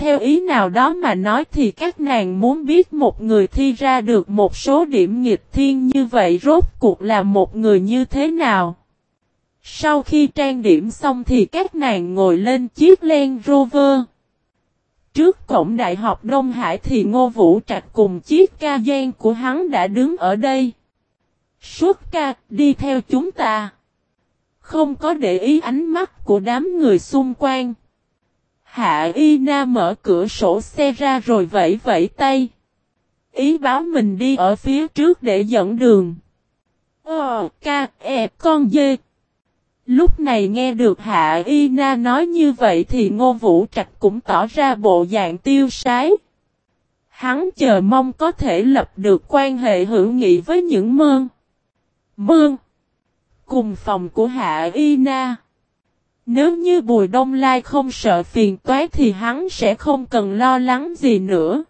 Theo ý nào đó mà nói thì các nàng muốn biết một người thi ra được một số điểm nghịch thiên như vậy rốt cuộc là một người như thế nào. Sau khi trang điểm xong thì các nàng ngồi lên chiếc Land Rover. Trước cổng đại học Đông Hải thì Ngô Vũ Trạch cùng chiếc ca gian của hắn đã đứng ở đây. Suốt ca, đi theo chúng ta. Không có để ý ánh mắt của đám người xung quanh. Hạ Y Na mở cửa sổ xe ra rồi vẫy vẫy tay. Ý báo mình đi ở phía trước để dẫn đường. Ờ, ca, e, con dê. Lúc này nghe được Hạ Y Na nói như vậy thì Ngô Vũ Trạch cũng tỏ ra bộ dạng tiêu sái. Hắn chờ mong có thể lập được quan hệ hữu nghị với những mơn. Mơn. Cùng phòng của Hạ Y Na. Nếu như Bùi Đông Lai không sợ phiền toái thì hắn sẽ không cần lo lắng gì nữa.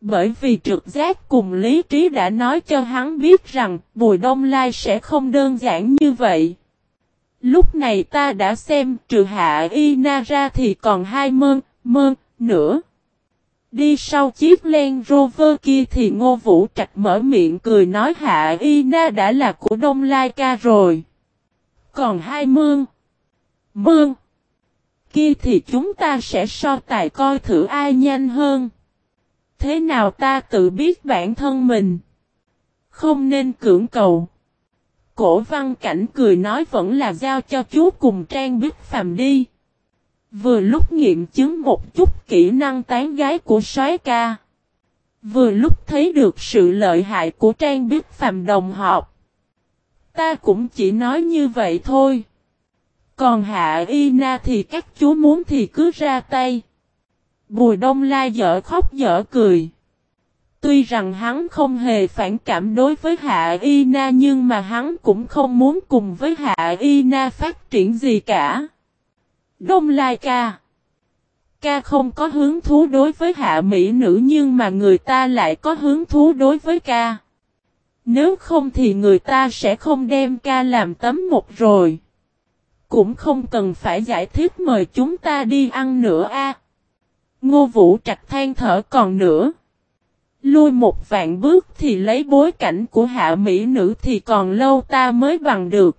Bởi vì trực giác cùng lý trí đã nói cho hắn biết rằng Bùi Đông Lai sẽ không đơn giản như vậy. Lúc này ta đã xem trừ hạ y na ra thì còn hai mơn, mơn, nữa. Đi sau chiếc len rover kia thì ngô vũ trạch mở miệng cười nói hạ y na đã là của Đông Lai ca rồi. Còn hai mương. Bương. Kia thì chúng ta sẽ so tài coi thử ai nhanh hơn. Thế nào ta tự biết bản thân mình. Không nên cưỡng cầu. Cổ văn cảnh cười nói vẫn là giao cho chú cùng Trang Bích Phàm đi. Vừa lúc nghiệm chứng một chút kỹ năng tán gái của soái ca. Vừa lúc thấy được sự lợi hại của Trang Bích Phàm đồng học. Ta cũng chỉ nói như vậy thôi. Còn Hạ Y Na thì các chú muốn thì cứ ra tay. Bùi Đông Lai dở khóc dở cười. Tuy rằng hắn không hề phản cảm đối với Hạ Y Na nhưng mà hắn cũng không muốn cùng với Hạ Y Na phát triển gì cả. Đông Lai ca Ca không có hứng thú đối với hạ mỹ nữ nhưng mà người ta lại có hứng thú đối với ca. Nếu không thì người ta sẽ không đem ca làm tấm một rồi. Cũng không cần phải giải thích mời chúng ta đi ăn nữa a. Ngô Vũ Trạch than thở còn nữa. Lui một vạn bước thì lấy bối cảnh của hạ mỹ nữ thì còn lâu ta mới bằng được.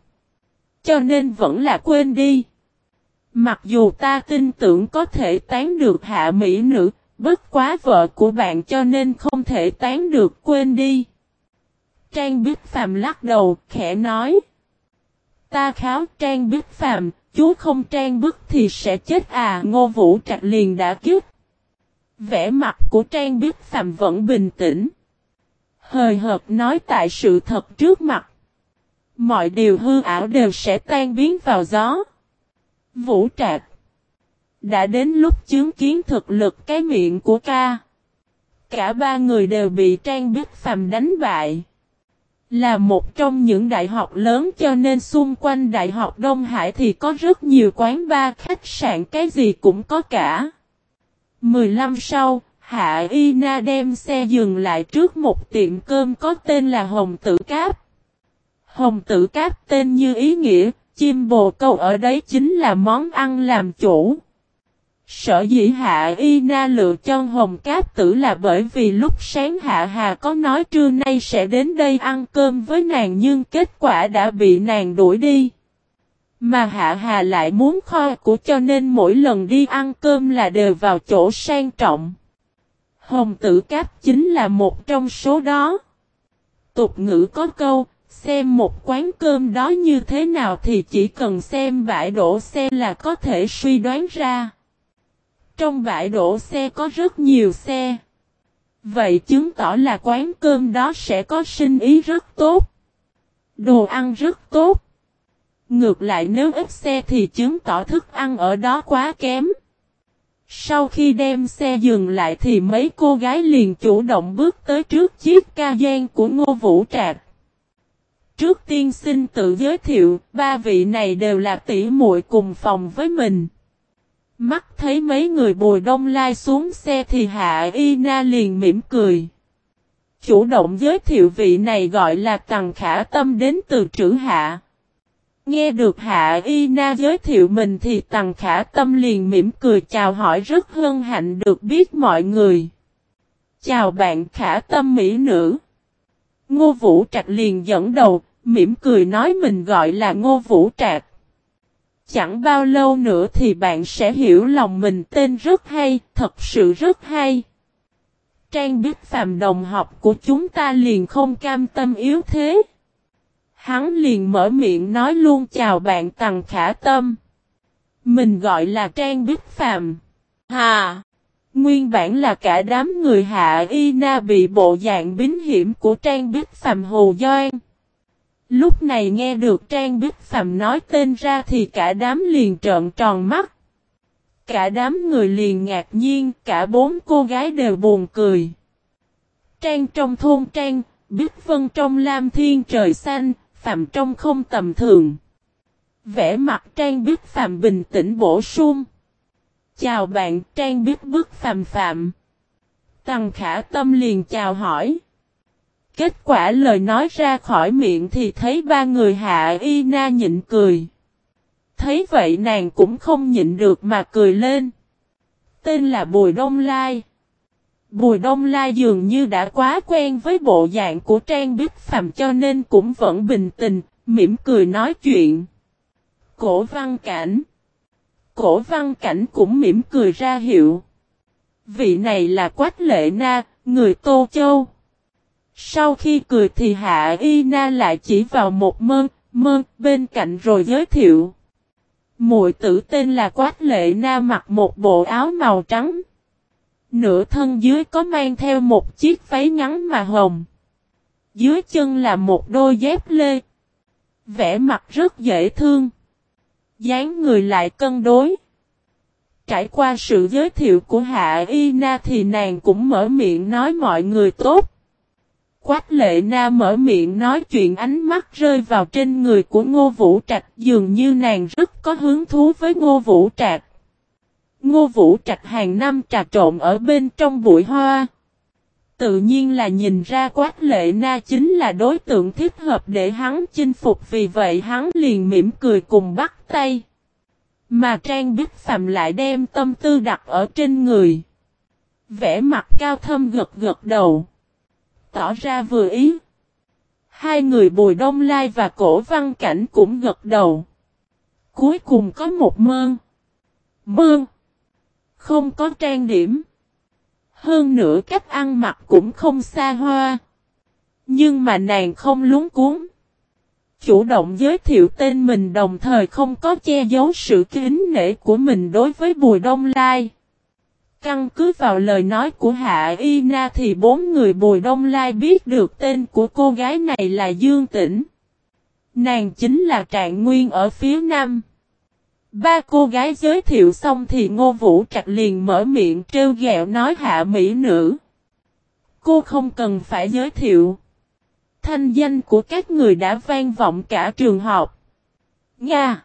Cho nên vẫn là quên đi. Mặc dù ta tin tưởng có thể tán được hạ mỹ nữ, bất quá vợ của bạn cho nên không thể tán được quên đi. Trang Bích Phạm lắc đầu, khẽ nói. Ta kháo Trang Bích Phạm, chú không Trang Bức thì sẽ chết à Ngô Vũ Trạch liền đã kiếp. Vẻ mặt của Trang Bích Phạm vẫn bình tĩnh. Hời hợt nói tại sự thật trước mặt. Mọi điều hư ảo đều sẽ tan biến vào gió. Vũ Trạc Đã đến lúc chứng kiến thực lực cái miệng của ca. Cả ba người đều bị Trang Bích Phạm đánh bại. Là một trong những đại học lớn cho nên xung quanh đại học Đông Hải thì có rất nhiều quán bar khách sạn cái gì cũng có cả. 15 sau, Hạ Y Na đem xe dừng lại trước một tiệm cơm có tên là Hồng Tử Cáp. Hồng Tử Cáp tên như ý nghĩa, chim bồ câu ở đấy chính là món ăn làm chủ. Sở dĩ Hạ Y Na lựa chọn hồng cáp tử là bởi vì lúc sáng Hạ Hà có nói trưa nay sẽ đến đây ăn cơm với nàng nhưng kết quả đã bị nàng đuổi đi. Mà Hạ Hà lại muốn kho của cho nên mỗi lần đi ăn cơm là đều vào chỗ sang trọng. Hồng tử cáp chính là một trong số đó. Tục ngữ có câu, xem một quán cơm đó như thế nào thì chỉ cần xem bãi đổ xe là có thể suy đoán ra. Trong bãi đổ xe có rất nhiều xe. Vậy chứng tỏ là quán cơm đó sẽ có sinh ý rất tốt. Đồ ăn rất tốt. Ngược lại nếu ít xe thì chứng tỏ thức ăn ở đó quá kém. Sau khi đem xe dừng lại thì mấy cô gái liền chủ động bước tới trước chiếc ca gian của Ngô Vũ Trạc. Trước tiên xin tự giới thiệu, ba vị này đều là tỷ muội cùng phòng với mình. Mắt thấy mấy người bồi đông lai xuống xe thì Hạ Y Na liền mỉm cười. Chủ động giới thiệu vị này gọi là Tằng Khả Tâm đến từ trữ hạ. Nghe được Hạ Y Na giới thiệu mình thì Tằng Khả Tâm liền mỉm cười chào hỏi rất hân hạnh được biết mọi người. Chào bạn Khả Tâm Mỹ Nữ. Ngô Vũ Trạch liền dẫn đầu, mỉm cười nói mình gọi là Ngô Vũ Trạch. Chẳng bao lâu nữa thì bạn sẽ hiểu lòng mình tên rất hay, thật sự rất hay. Trang biết phàm đồng học của chúng ta liền không cam tâm yếu thế. Hắn liền mở miệng nói luôn chào bạn Tằng Khả Tâm. Mình gọi là Trang Bích Phàm. Hà! Nguyên bản là cả đám người hạ y na bị bộ dạng bính hiểm của Trang Bích Phàm hồ doan. Lúc này nghe được Trang Bích Phàm nói tên ra thì cả đám liền trợn tròn mắt. Cả đám người liền ngạc nhiên, cả bốn cô gái đều buồn cười. Trang trong thôn Trang, Bích Vân trong lam thiên trời xanh, Phạm trong không tầm thường. Vẽ mặt Trang Bích Phạm bình tĩnh bổ sung. Chào bạn Trang Bích Bức Phạm Phạm. Tăng khả tâm liền chào hỏi. Kết quả lời nói ra khỏi miệng thì thấy ba người hạ y na nhịn cười. Thấy vậy nàng cũng không nhịn được mà cười lên. Tên là Bùi Đông Lai. Bùi Đông Lai dường như đã quá quen với bộ dạng của Trang Bích Phạm cho nên cũng vẫn bình tĩnh, mỉm cười nói chuyện. Cổ văn cảnh. Cổ văn cảnh cũng mỉm cười ra hiệu. Vị này là Quách Lệ Na, người Tô Châu. Sau khi cười thì Hạ Y Na lại chỉ vào một mơn, mơn bên cạnh rồi giới thiệu. muội tử tên là Quách Lệ Na mặc một bộ áo màu trắng. Nửa thân dưới có mang theo một chiếc váy ngắn mà hồng. Dưới chân là một đôi dép lê. Vẽ mặt rất dễ thương. dáng người lại cân đối. Trải qua sự giới thiệu của Hạ Y Na thì nàng cũng mở miệng nói mọi người tốt. Quách lệ na mở miệng nói chuyện ánh mắt rơi vào trên người của Ngô Vũ Trạch, dường như nàng rất có hứng thú với Ngô Vũ Trạch. Ngô Vũ Trạch hàng năm trà trộn ở bên trong bụi hoa. Tự nhiên là nhìn ra quát lệ na chính là đối tượng thích hợp để hắn chinh phục, vì vậy hắn liền mỉm cười cùng bắt tay. Mà Trang Bích Phạm lại đem tâm tư đặt ở trên người. Vẽ mặt cao thâm gật gật đầu. Tỏ ra vừa ý. Hai người Bùi Đông Lai và Cổ Văn Cảnh cũng gật đầu. Cuối cùng có một mơn. Mơn. Không có trang điểm. Hơn nữa cách ăn mặc cũng không xa hoa. Nhưng mà nàng không lúng cuốn. Chủ động giới thiệu tên mình đồng thời không có che giấu sự kính nể của mình đối với Bùi Đông Lai. Căn cứ vào lời nói của Hạ Y Na thì bốn người Bùi Đông Lai biết được tên của cô gái này là Dương Tĩnh. Nàng chính là Trạng Nguyên ở phía Nam. Ba cô gái giới thiệu xong thì Ngô Vũ Trạch liền mở miệng trêu ghẹo nói hạ mỹ nữ. Cô không cần phải giới thiệu. Thanh danh của các người đã vang vọng cả trường học. Nga.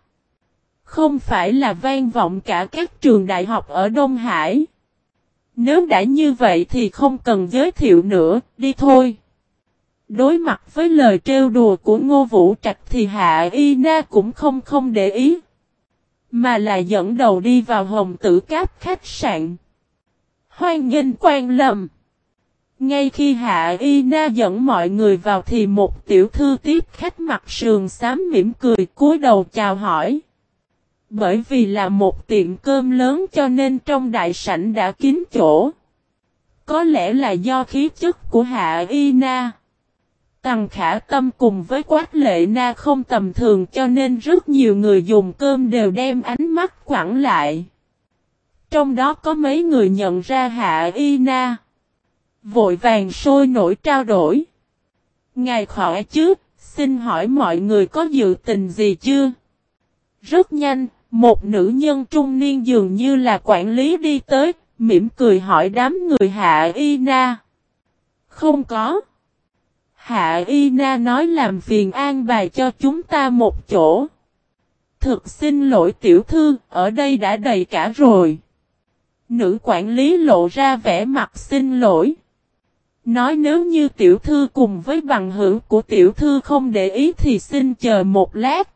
Không phải là vang vọng cả các trường đại học ở Đông Hải. Nếu đã như vậy thì không cần giới thiệu nữa, đi thôi. Đối mặt với lời trêu đùa của Ngô Vũ Trạch thì Hạ Y Na cũng không không để ý. Mà là dẫn đầu đi vào hồng tử cáp khách sạn. Hoan nghênh quan lầm. Ngay khi Hạ Y Na dẫn mọi người vào thì một tiểu thư tiếp khách mặt sườn xám mỉm cười cúi đầu chào hỏi. Bởi vì là một tiệm cơm lớn cho nên trong đại sảnh đã kín chỗ. Có lẽ là do khí chất của Hạ Y Na. Tằng khả tâm cùng với quát lệ na không tầm thường cho nên rất nhiều người dùng cơm đều đem ánh mắt quẳng lại. Trong đó có mấy người nhận ra hạ y na. Vội vàng sôi nổi trao đổi. Ngài khỏe chứ, xin hỏi mọi người có dự tình gì chưa? Rất nhanh, một nữ nhân trung niên dường như là quản lý đi tới, mỉm cười hỏi đám người hạ y na. Không có. Hạ Y Na nói làm phiền an bài cho chúng ta một chỗ. Thực xin lỗi tiểu thư, ở đây đã đầy cả rồi. Nữ quản lý lộ ra vẻ mặt xin lỗi. Nói nếu như tiểu thư cùng với bằng hữu của tiểu thư không để ý thì xin chờ một lát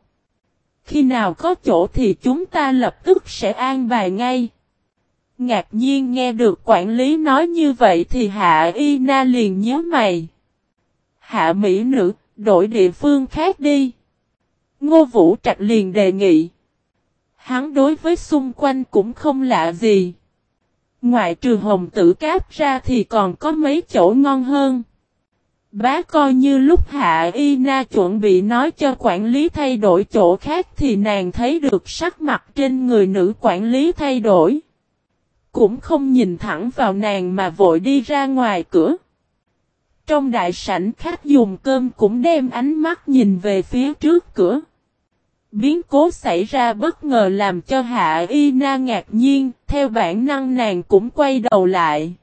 khi nào có chỗ thì chúng ta lập tức sẽ an bài ngay. Ngạc nhiên nghe được quản lý nói như vậy thì Hạ Y Na liền nhớ mày. Hạ Mỹ nữ, đổi địa phương khác đi. Ngô Vũ Trạch liền đề nghị. Hắn đối với xung quanh cũng không lạ gì. Ngoại trừ hồng tử cáp ra thì còn có mấy chỗ ngon hơn. Bá coi như lúc Hạ Y Na chuẩn bị nói cho quản lý thay đổi chỗ khác thì nàng thấy được sắc mặt trên người nữ quản lý thay đổi. Cũng không nhìn thẳng vào nàng mà vội đi ra ngoài cửa. Trong đại sảnh khách dùng cơm cũng đem ánh mắt nhìn về phía trước cửa. Biến cố xảy ra bất ngờ làm cho Hạ Y Na ngạc nhiên, theo bản năng nàng cũng quay đầu lại.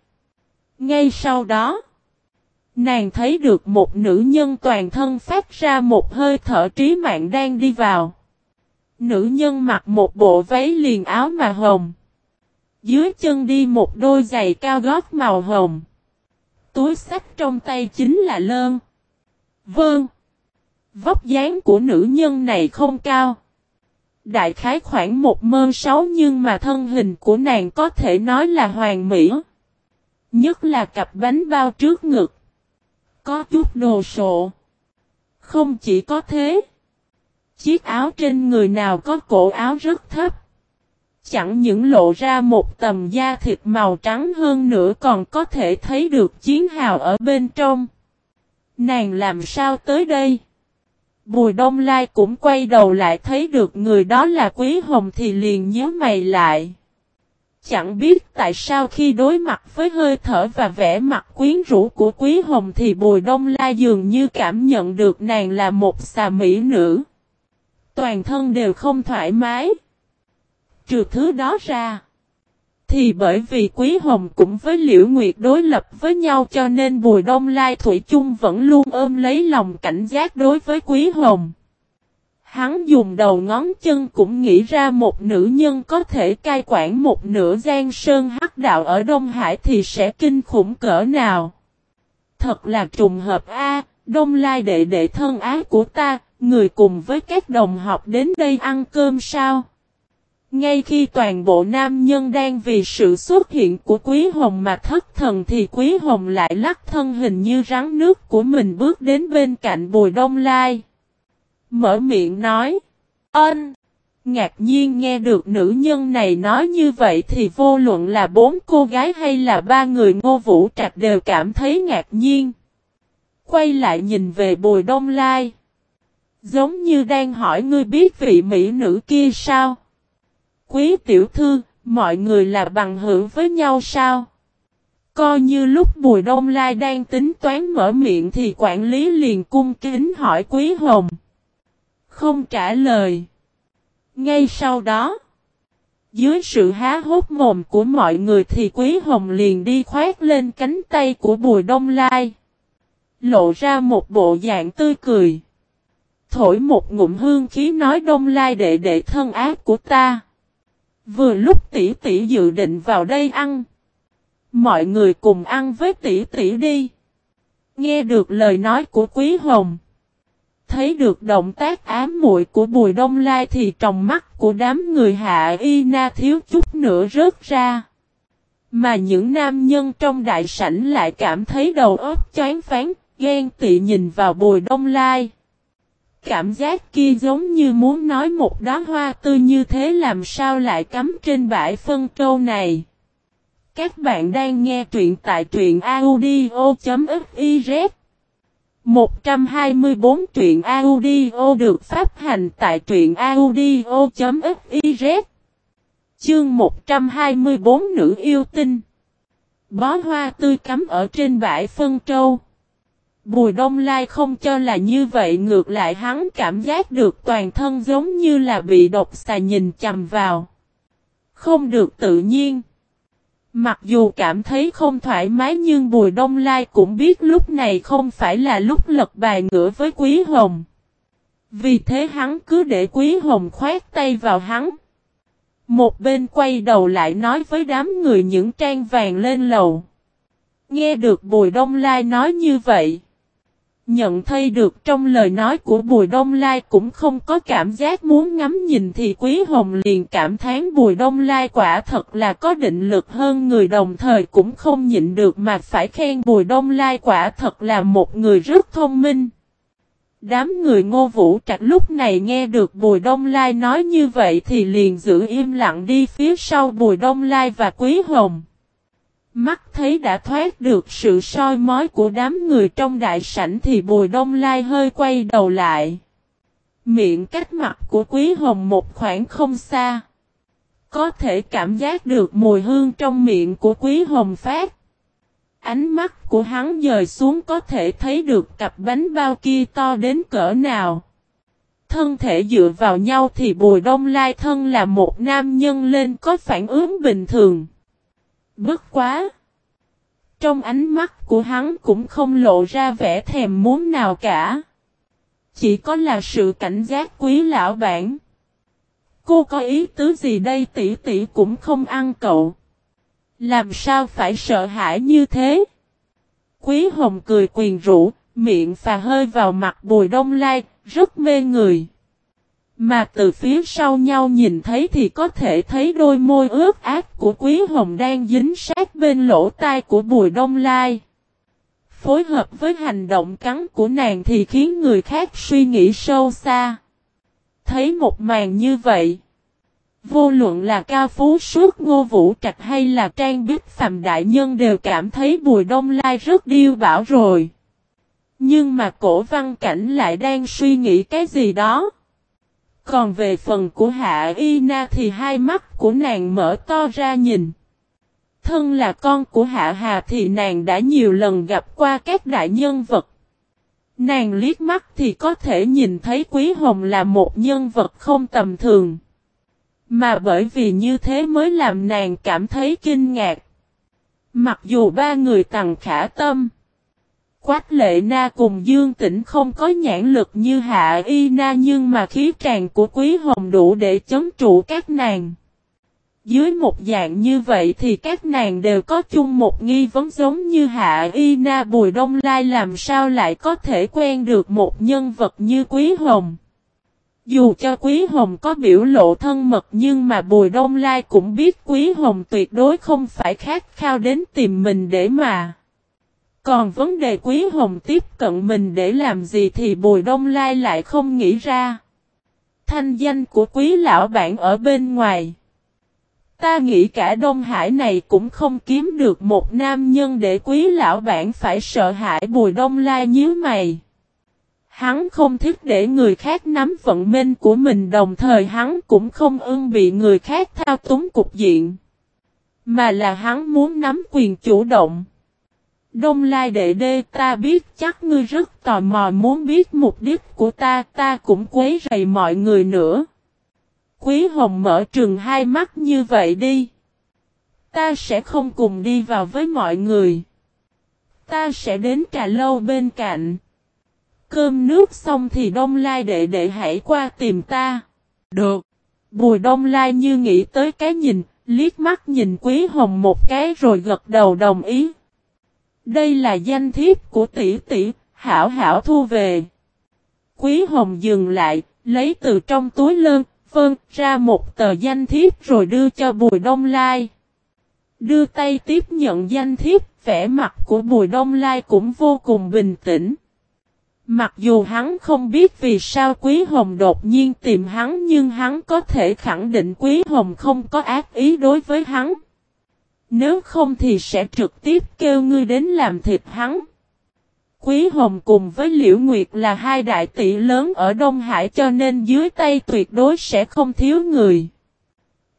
Ngay sau đó, nàng thấy được một nữ nhân toàn thân phát ra một hơi thở trí mạng đang đi vào. Nữ nhân mặc một bộ váy liền áo mà hồng. Dưới chân đi một đôi giày cao gót màu hồng. Túi sách trong tay chính là lơn. Vâng. Vóc dáng của nữ nhân này không cao. Đại khái khoảng một mơ sáu nhưng mà thân hình của nàng có thể nói là hoàn mỹ. Nhất là cặp bánh bao trước ngực. Có chút đồ sộ. Không chỉ có thế. Chiếc áo trên người nào có cổ áo rất thấp. Chẳng những lộ ra một tầm da thịt màu trắng hơn nữa còn có thể thấy được chiến hào ở bên trong. Nàng làm sao tới đây? Bùi Đông Lai cũng quay đầu lại thấy được người đó là Quý Hồng thì liền nhớ mày lại. Chẳng biết tại sao khi đối mặt với hơi thở và vẻ mặt quyến rũ của Quý Hồng thì Bùi Đông La dường như cảm nhận được nàng là một xà mỹ nữ. Toàn thân đều không thoải mái. Trừ thứ đó ra. Thì bởi vì Quý Hồng cũng với Liễu Nguyệt đối lập với nhau cho nên Bùi Đông Lai Thủy chung vẫn luôn ôm lấy lòng cảnh giác đối với Quý Hồng. Hắn dùng đầu ngón chân cũng nghĩ ra một nữ nhân có thể cai quản một nửa gian sơn hắc đạo ở Đông Hải thì sẽ kinh khủng cỡ nào. Thật là trùng hợp a Đông Lai đệ đệ thân ái của ta, người cùng với các đồng học đến đây ăn cơm sao? Ngay khi toàn bộ nam nhân đang vì sự xuất hiện của Quý Hồng mà thất thần thì Quý Hồng lại lắc thân hình như rắn nước của mình bước đến bên cạnh Bùi Đông Lai. Mở miệng nói. Ân. Ngạc nhiên nghe được nữ nhân này nói như vậy thì vô luận là bốn cô gái hay là ba người ngô vũ trạch đều cảm thấy ngạc nhiên. Quay lại nhìn về Bùi Đông Lai. Giống như đang hỏi ngươi biết vị mỹ nữ kia sao? Quý tiểu thư, mọi người là bằng hữu với nhau sao? Coi như lúc Bùi Đông Lai đang tính toán mở miệng thì quản lý liền cung kính hỏi Quý Hồng. Không trả lời. Ngay sau đó, dưới sự há hốt mồm của mọi người thì Quý Hồng liền đi khoét lên cánh tay của Bùi Đông Lai. Lộ ra một bộ dạng tươi cười. Thổi một ngụm hương khí nói Đông Lai đệ đệ thân ác của ta. Vừa lúc tỷ tỷ dự định vào đây ăn. Mọi người cùng ăn với tỷ tỷ đi. Nghe được lời nói của Quý Hồng. Thấy được động tác ám muội của Bùi Đông Lai thì trong mắt của đám người hạ y na thiếu chút nữa rớt ra. Mà những nam nhân trong đại sảnh lại cảm thấy đầu óc chán phán, ghen tị nhìn vào Bùi Đông Lai. Cảm giác kia giống như muốn nói một đóa hoa tươi như thế làm sao lại cắm trên bãi phân trâu này. Các bạn đang nghe truyện tại truyện audio.fiz 124 truyện audio được phát hành tại truyện audio.fiz Chương 124 Nữ yêu tinh Bó hoa tươi cắm ở trên bãi phân trâu Bùi Đông Lai không cho là như vậy, ngược lại hắn cảm giác được toàn thân giống như là bị độc xà nhìn chầm vào. Không được tự nhiên. Mặc dù cảm thấy không thoải mái nhưng Bùi Đông Lai cũng biết lúc này không phải là lúc lật bài ngửa với Quý Hồng. Vì thế hắn cứ để Quý Hồng khoét tay vào hắn. Một bên quay đầu lại nói với đám người những trang vàng lên lầu. Nghe được Bùi Đông Lai nói như vậy. Nhận thấy được trong lời nói của Bùi Đông Lai cũng không có cảm giác muốn ngắm nhìn thì Quý Hồng liền cảm thán Bùi Đông Lai quả thật là có định lực hơn người đồng thời cũng không nhịn được mà phải khen Bùi Đông Lai quả thật là một người rất thông minh. Đám người ngô vũ trạch lúc này nghe được Bùi Đông Lai nói như vậy thì liền giữ im lặng đi phía sau Bùi Đông Lai và Quý Hồng. Mắt thấy đã thoát được sự soi mói của đám người trong đại sảnh thì Bùi Đông Lai hơi quay đầu lại. Miệng cách mặt của Quý Hồng một khoảng không xa. Có thể cảm giác được mùi hương trong miệng của Quý Hồng phát. Ánh mắt của hắn dời xuống có thể thấy được cặp bánh bao kia to đến cỡ nào. Thân thể dựa vào nhau thì Bùi Đông Lai thân là một nam nhân lên có phản ứng bình thường. Bất quá! Trong ánh mắt của hắn cũng không lộ ra vẻ thèm muốn nào cả. Chỉ có là sự cảnh giác quý lão bản. Cô có ý tứ gì đây tỷ tỷ cũng không ăn cậu. Làm sao phải sợ hãi như thế? Quý hồng cười quyền rũ, miệng phà hơi vào mặt bùi đông lai, rất mê người. Mà từ phía sau nhau nhìn thấy thì có thể thấy đôi môi ướt át của Quý Hồng đang dính sát bên lỗ tai của Bùi Đông Lai. Phối hợp với hành động cắn của nàng thì khiến người khác suy nghĩ sâu xa. Thấy một màn như vậy. Vô luận là ca phú suốt ngô vũ trạch hay là trang bích phàm đại nhân đều cảm thấy Bùi Đông Lai rất điêu bảo rồi. Nhưng mà cổ văn cảnh lại đang suy nghĩ cái gì đó. Còn về phần của Hạ Y Na thì hai mắt của nàng mở to ra nhìn. Thân là con của Hạ Hà thì nàng đã nhiều lần gặp qua các đại nhân vật. Nàng liếc mắt thì có thể nhìn thấy Quý Hồng là một nhân vật không tầm thường. Mà bởi vì như thế mới làm nàng cảm thấy kinh ngạc. Mặc dù ba người tặng khả tâm. Quách lệ na cùng Dương Tĩnh không có nhãn lực như hạ y na nhưng mà khí tràn của quý hồng đủ để chống trụ các nàng. Dưới một dạng như vậy thì các nàng đều có chung một nghi vấn giống như hạ y na bùi đông lai làm sao lại có thể quen được một nhân vật như quý hồng. Dù cho Quý Hồng có biểu lộ thân mật nhưng mà Bùi Đông Lai cũng biết Quý Hồng tuyệt đối không phải khát khao đến tìm mình để mà. Còn vấn đề Quý Hồng tiếp cận mình để làm gì thì Bùi Đông Lai lại không nghĩ ra. Thanh danh của Quý Lão Bản ở bên ngoài. Ta nghĩ cả Đông Hải này cũng không kiếm được một nam nhân để Quý Lão Bản phải sợ hãi Bùi Đông Lai nhíu mày. Hắn không thích để người khác nắm vận mệnh của mình, đồng thời hắn cũng không ưng bị người khác thao túng cục diện. Mà là hắn muốn nắm quyền chủ động. Đông Lai đệ đê ta biết chắc ngươi rất tò mò muốn biết mục đích của ta, ta cũng quấy rầy mọi người nữa. Quý Hồng mở trường hai mắt như vậy đi. Ta sẽ không cùng đi vào với mọi người. Ta sẽ đến trà lâu bên cạnh. Cơm nước xong thì Đông Lai đệ đệ hãy qua tìm ta. Được. Bùi Đông Lai như nghĩ tới cái nhìn, liếc mắt nhìn Quý Hồng một cái rồi gật đầu đồng ý. Đây là danh thiếp của tỷ tỷ, hảo hảo thu về. Quý Hồng dừng lại, lấy từ trong túi lơn, vân, ra một tờ danh thiếp rồi đưa cho Bùi Đông Lai. Đưa tay tiếp nhận danh thiếp, vẻ mặt của Bùi Đông Lai cũng vô cùng bình tĩnh. Mặc dù hắn không biết vì sao Quý Hồng đột nhiên tìm hắn nhưng hắn có thể khẳng định Quý Hồng không có ác ý đối với hắn. Nếu không thì sẽ trực tiếp kêu ngươi đến làm thịt hắn. Quý Hồng cùng với Liễu Nguyệt là hai đại tỷ lớn ở Đông Hải cho nên dưới tay tuyệt đối sẽ không thiếu người.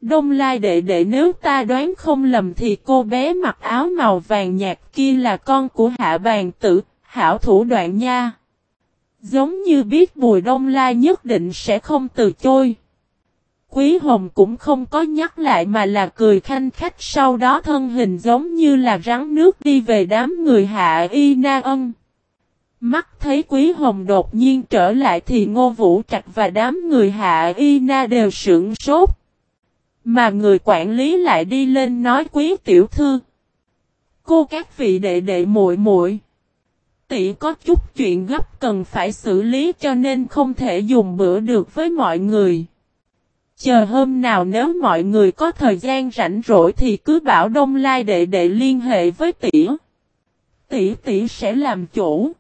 Đông Lai đệ đệ nếu ta đoán không lầm thì cô bé mặc áo màu vàng nhạt kia là con của hạ bàn tử, hảo thủ đoạn nha. Giống như biết Bùi Đông Lai nhất định sẽ không từ chối. Quý Hồng cũng không có nhắc lại mà là cười khanh khách, sau đó thân hình giống như là rắn nước đi về đám người hạ y na ân. Mắt thấy Quý Hồng đột nhiên trở lại thì Ngô Vũ Trạch và đám người hạ y na đều sững sốt. Mà người quản lý lại đi lên nói, Quý Tiểu Thư. Cô các vị đệ đệ muội muội, tỷ có chút chuyện gấp cần phải xử lý cho nên không thể dùng bữa được với mọi người. Chờ hôm nào nếu mọi người có thời gian rảnh rỗi thì cứ bảo Đông Lai đệ đệ liên hệ với tỷ. Tỷ tỷ sẽ làm chủ.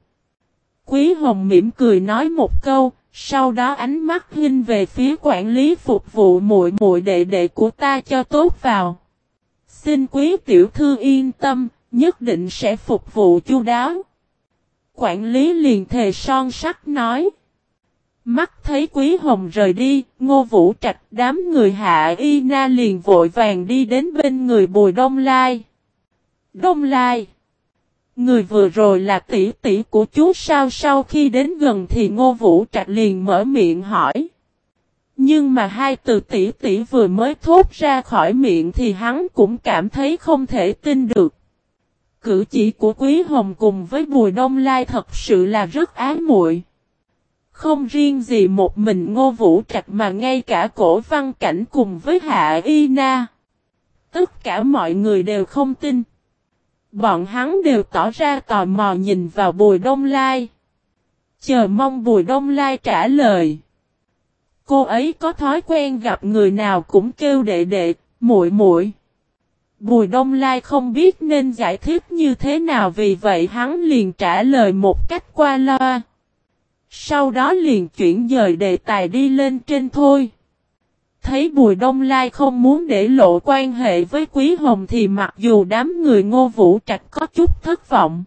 Quý Hồng mỉm cười nói một câu, sau đó ánh mắt hình về phía quản lý phục vụ muội muội đệ đệ của ta cho tốt vào. Xin quý tiểu thư yên tâm, nhất định sẽ phục vụ chu đáo. Quản lý liền thề son sắc nói. Mắt thấy quý hồng rời đi, ngô vũ trạch đám người hạ y na liền vội vàng đi đến bên người bùi đông lai. Đông lai. Người vừa rồi là tỷ tỷ của chú sao sau khi đến gần thì ngô vũ trạch liền mở miệng hỏi. Nhưng mà hai từ tỷ tỷ vừa mới thốt ra khỏi miệng thì hắn cũng cảm thấy không thể tin được. Cử chỉ của Quý Hồng cùng với Bùi Đông Lai thật sự là rất ái muội. Không riêng gì một mình Ngô Vũ Trạch mà ngay cả cổ văn cảnh cùng với Hạ Y Na. Tất cả mọi người đều không tin. Bọn hắn đều tỏ ra tò mò nhìn vào Bùi Đông Lai. Chờ mong Bùi Đông Lai trả lời. Cô ấy có thói quen gặp người nào cũng kêu đệ đệ, muội muội. Bùi Đông Lai không biết nên giải thích như thế nào vì vậy hắn liền trả lời một cách qua loa. Sau đó liền chuyển dời đề tài đi lên trên thôi. Thấy Bùi Đông Lai không muốn để lộ quan hệ với Quý Hồng thì mặc dù đám người ngô vũ trạch có chút thất vọng.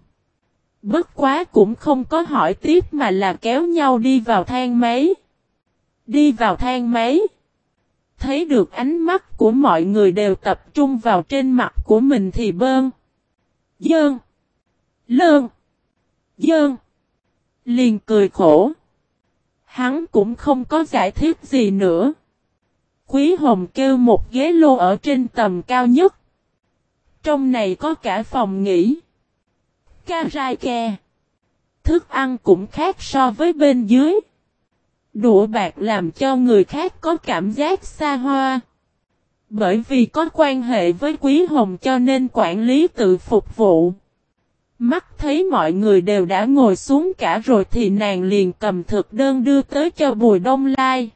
Bất quá cũng không có hỏi tiếp mà là kéo nhau đi vào thang máy. Đi vào thang máy. Thấy được ánh mắt của mọi người đều tập trung vào trên mặt của mình thì bơn. Dơn. Lơn. Dơn. Liền cười khổ. Hắn cũng không có giải thích gì nữa. Quý Hồng kêu một ghế lô ở trên tầm cao nhất. Trong này có cả phòng nghỉ. Ca rai kè. Thức ăn cũng khác so với bên dưới. Đũa bạc làm cho người khác có cảm giác xa hoa. Bởi vì có quan hệ với Quý Hồng cho nên quản lý tự phục vụ. Mắt thấy mọi người đều đã ngồi xuống cả rồi thì nàng liền cầm thực đơn đưa tới cho Bùi Đông Lai.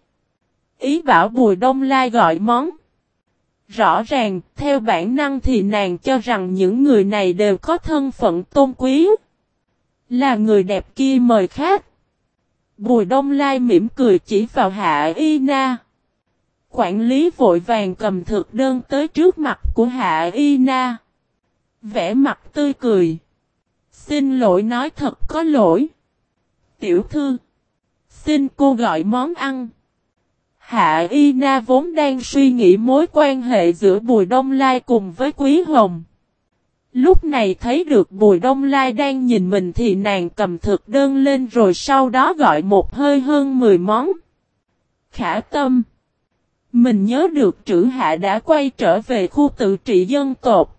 Ý bảo Bùi Đông Lai gọi món. Rõ ràng, theo bản năng thì nàng cho rằng những người này đều có thân phận tôn quý. Là người đẹp kia mời khách. Bùi Đông Lai mỉm cười chỉ vào Hạ Y Na. Quản lý vội vàng cầm thực đơn tới trước mặt của Hạ Y Na. Vẽ mặt tươi cười. Xin lỗi nói thật có lỗi. Tiểu thư. Xin cô gọi món ăn. Hạ Y Na vốn đang suy nghĩ mối quan hệ giữa Bùi Đông Lai cùng với Quý Hồng. Lúc này thấy được Bùi Đông Lai đang nhìn mình thì nàng cầm thực đơn lên rồi sau đó gọi một hơi hơn 10 món. Khả tâm. Mình nhớ được trữ hạ đã quay trở về khu tự trị dân tộc.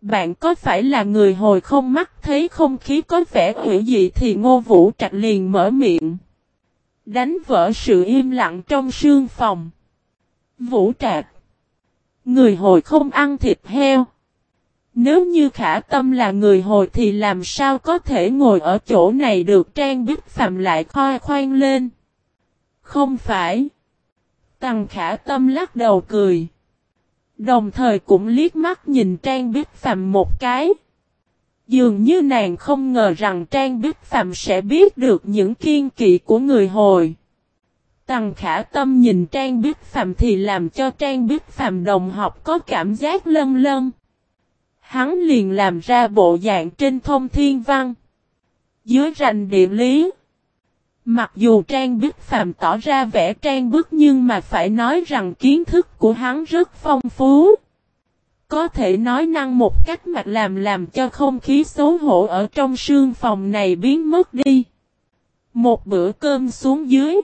Bạn có phải là người hồi không mắt thấy không khí có vẻ hữu dị thì ngô vũ trạch liền mở miệng. Đánh vỡ sự im lặng trong sương phòng. Vũ trạch. Người hồi không ăn thịt heo. Nếu như khả tâm là người hồi thì làm sao có thể ngồi ở chỗ này được Trang Bích Phạm lại khoai khoan lên. Không phải. Tăng khả tâm lắc đầu cười. Đồng thời cũng liếc mắt nhìn Trang Bích Phạm một cái. Dường như nàng không ngờ rằng Trang Bích Phạm sẽ biết được những kiên kỵ của người hồi. Tăng khả tâm nhìn Trang Bích Phạm thì làm cho Trang Bích Phạm đồng học có cảm giác lân lân. Hắn liền làm ra bộ dạng trên thông thiên văn. Dưới rành địa lý. Mặc dù Trang Bích Phạm tỏ ra vẻ trang bức nhưng mà phải nói rằng kiến thức của hắn rất phong phú. Có thể nói năng một cách mặt làm làm cho không khí xấu hổ ở trong sương phòng này biến mất đi. Một bữa cơm xuống dưới.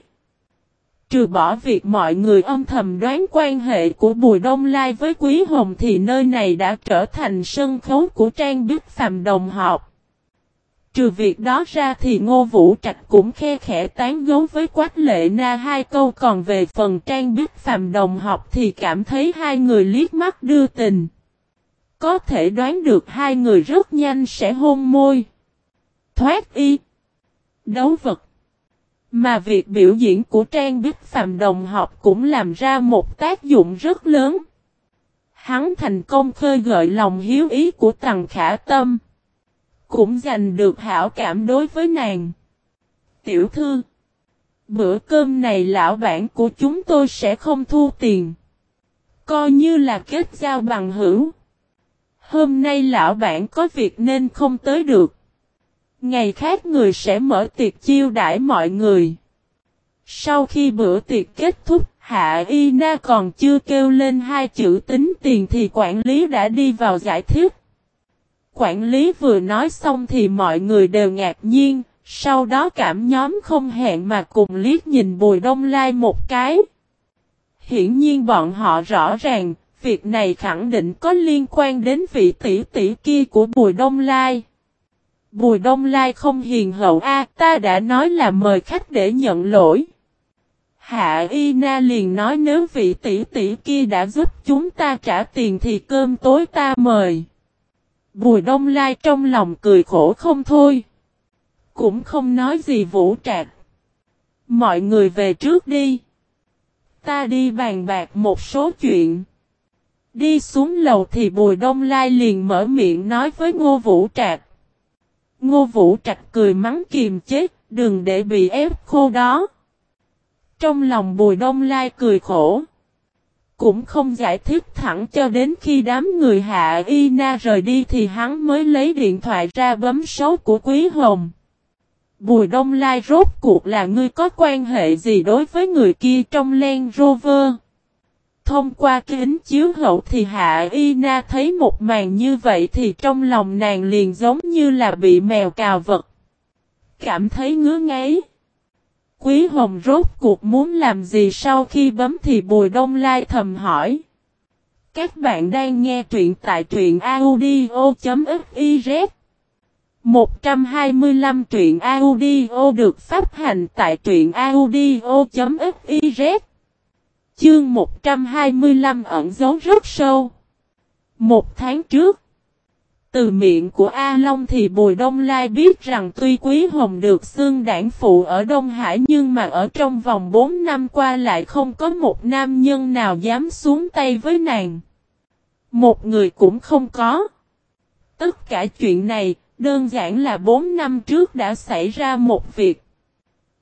Trừ bỏ việc mọi người âm thầm đoán quan hệ của Bùi Đông Lai với Quý Hồng thì nơi này đã trở thành sân khấu của Trang Bích Phạm đồng học. Trừ việc đó ra thì Ngô Vũ Trạch cũng khe khẽ tán gấu với Quách Lệ Na hai câu còn về phần Trang Bích Phạm đồng học thì cảm thấy hai người liếc mắt đưa tình. Có thể đoán được hai người rất nhanh sẽ hôn môi. thoát y, đấu vật. Mà việc biểu diễn của Trang Bích Phạm đồng học cũng làm ra một tác dụng rất lớn. Hắn thành công khơi gợi lòng hiếu ý của Tằng Khả Tâm. Cũng giành được hảo cảm đối với nàng. Tiểu thư. Bữa cơm này lão bản của chúng tôi sẽ không thu tiền. Coi như là kết giao bằng hữu. Hôm nay lão bản có việc nên không tới được. Ngày khác người sẽ mở tiệc chiêu đãi mọi người. Sau khi bữa tiệc kết thúc, Hạ Y Na còn chưa kêu lên hai chữ tính tiền thì quản lý đã đi vào giải thích. Quản lý vừa nói xong thì mọi người đều ngạc nhiên, sau đó cảm nhóm không hẹn mà cùng liếc nhìn Bùi Đông Lai một cái. Hiển nhiên bọn họ rõ ràng, việc này khẳng định có liên quan đến vị tỷ tỷ kia của Bùi Đông Lai. Bùi Đông Lai không hiền hậu a, ta đã nói là mời khách để nhận lỗi. Hạ Y Na liền nói nếu vị tỷ tỷ kia đã giúp chúng ta trả tiền thì cơm tối ta mời. Bùi Đông Lai trong lòng cười khổ không thôi. Cũng không nói gì vũ trạc. Mọi người về trước đi. Ta đi bàn bạc một số chuyện. Đi xuống lầu thì Bùi Đông Lai liền mở miệng nói với Ngô Vũ Trạc. Ngô Vũ Trạch cười mắng kiềm chết, đừng để bị ép khô đó. Trong lòng Bùi Đông Lai cười khổ. Cũng không giải thích thẳng cho đến khi đám người hạ y na rời đi thì hắn mới lấy điện thoại ra bấm số của Quý Hồng. Bùi Đông Lai, rốt cuộc là ngươi có quan hệ gì đối với người kia trong Land Rover? Thông qua kính chiếu hậu thì Hạ Y Na thấy một màn như vậy thì trong lòng nàng liền giống như là bị mèo cào vật. Cảm thấy ngứa ngáy. Quý Hồng rốt cuộc muốn làm gì sau khi bấm thì Bùi Đông Lai thầm hỏi. Các bạn đang nghe truyện tại truyện audio.fiz 125 truyện audio được phát hành tại truyện audio.fiz Chương 125 ẩn dấu rất sâu. Một tháng trước, từ miệng của A Long thì Bùi Đông Lai biết rằng tuy Quý Hồng được xương đảng phụ ở Đông Hải nhưng mà ở trong vòng 4 năm qua lại không có một nam nhân nào dám xuống tay với nàng. Một người cũng không có. Tất cả chuyện này, đơn giản là 4 năm trước đã xảy ra một việc.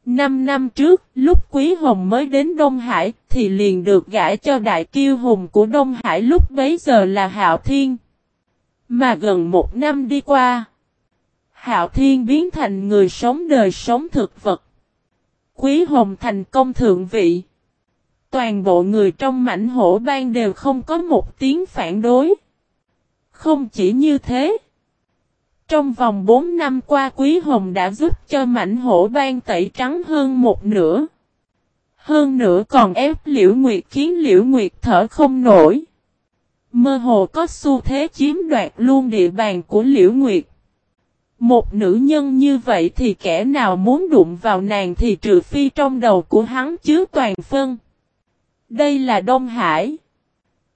Năm năm trước, lúc Quý Hồng mới đến Đông Hải, thì liền được gãi cho đại kiêu hùng của Đông Hải lúc bấy giờ là Hạo Thiên. Mà gần một năm đi qua, Hạo Thiên biến thành người sống đời sống thực vật. Quý Hồng thành công thượng vị. Toàn bộ người trong mảnh hổ bang đều không có một tiếng phản đối. Không chỉ như thế. Trong vòng 4 năm qua Quý Hồng đã giúp cho mảnh hổ bang tẩy trắng hơn một nửa. Hơn nữa còn ép Liễu Nguyệt khiến Liễu Nguyệt thở không nổi. Mơ hồ có xu thế chiếm đoạt luôn địa bàn của Liễu Nguyệt. Một nữ nhân như vậy thì kẻ nào muốn đụng vào nàng thì trừ phi trong đầu của hắn chứa toàn phân. Đây là Đông Hải.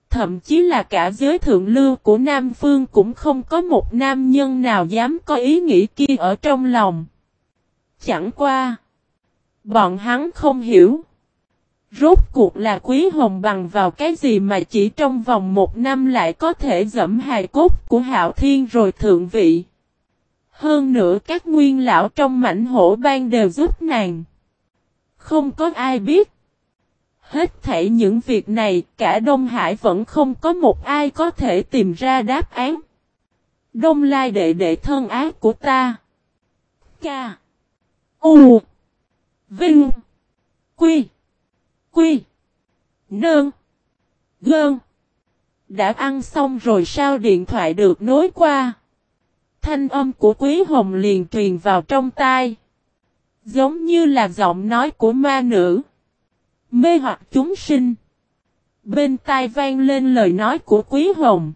Thậm chí là cả giới thượng lưu của Nam Phương cũng không có một nam nhân nào dám có ý nghĩ kia ở trong lòng. Chẳng qua. Bọn hắn không hiểu. Rốt cuộc là quý hồng bằng vào cái gì mà chỉ trong vòng một năm lại có thể dẫm hài cốt của hạo thiên rồi thượng vị. Hơn nữa các nguyên lão trong mảnh hổ bang đều giúp nàng. Không có ai biết. Hết thảy những việc này, cả Đông Hải vẫn không có một ai có thể tìm ra đáp án. Đông Lai đệ đệ thân ác của ta. Ca. U. Vinh. Quy. Quy. Nương. Gơn. Đã ăn xong rồi sao điện thoại được nối qua. Thanh âm của Quý Hồng liền truyền vào trong tai. Giống như là giọng nói của ma nữ. Mê hoặc chúng sinh. Bên tai vang lên lời nói của Quý Hồng.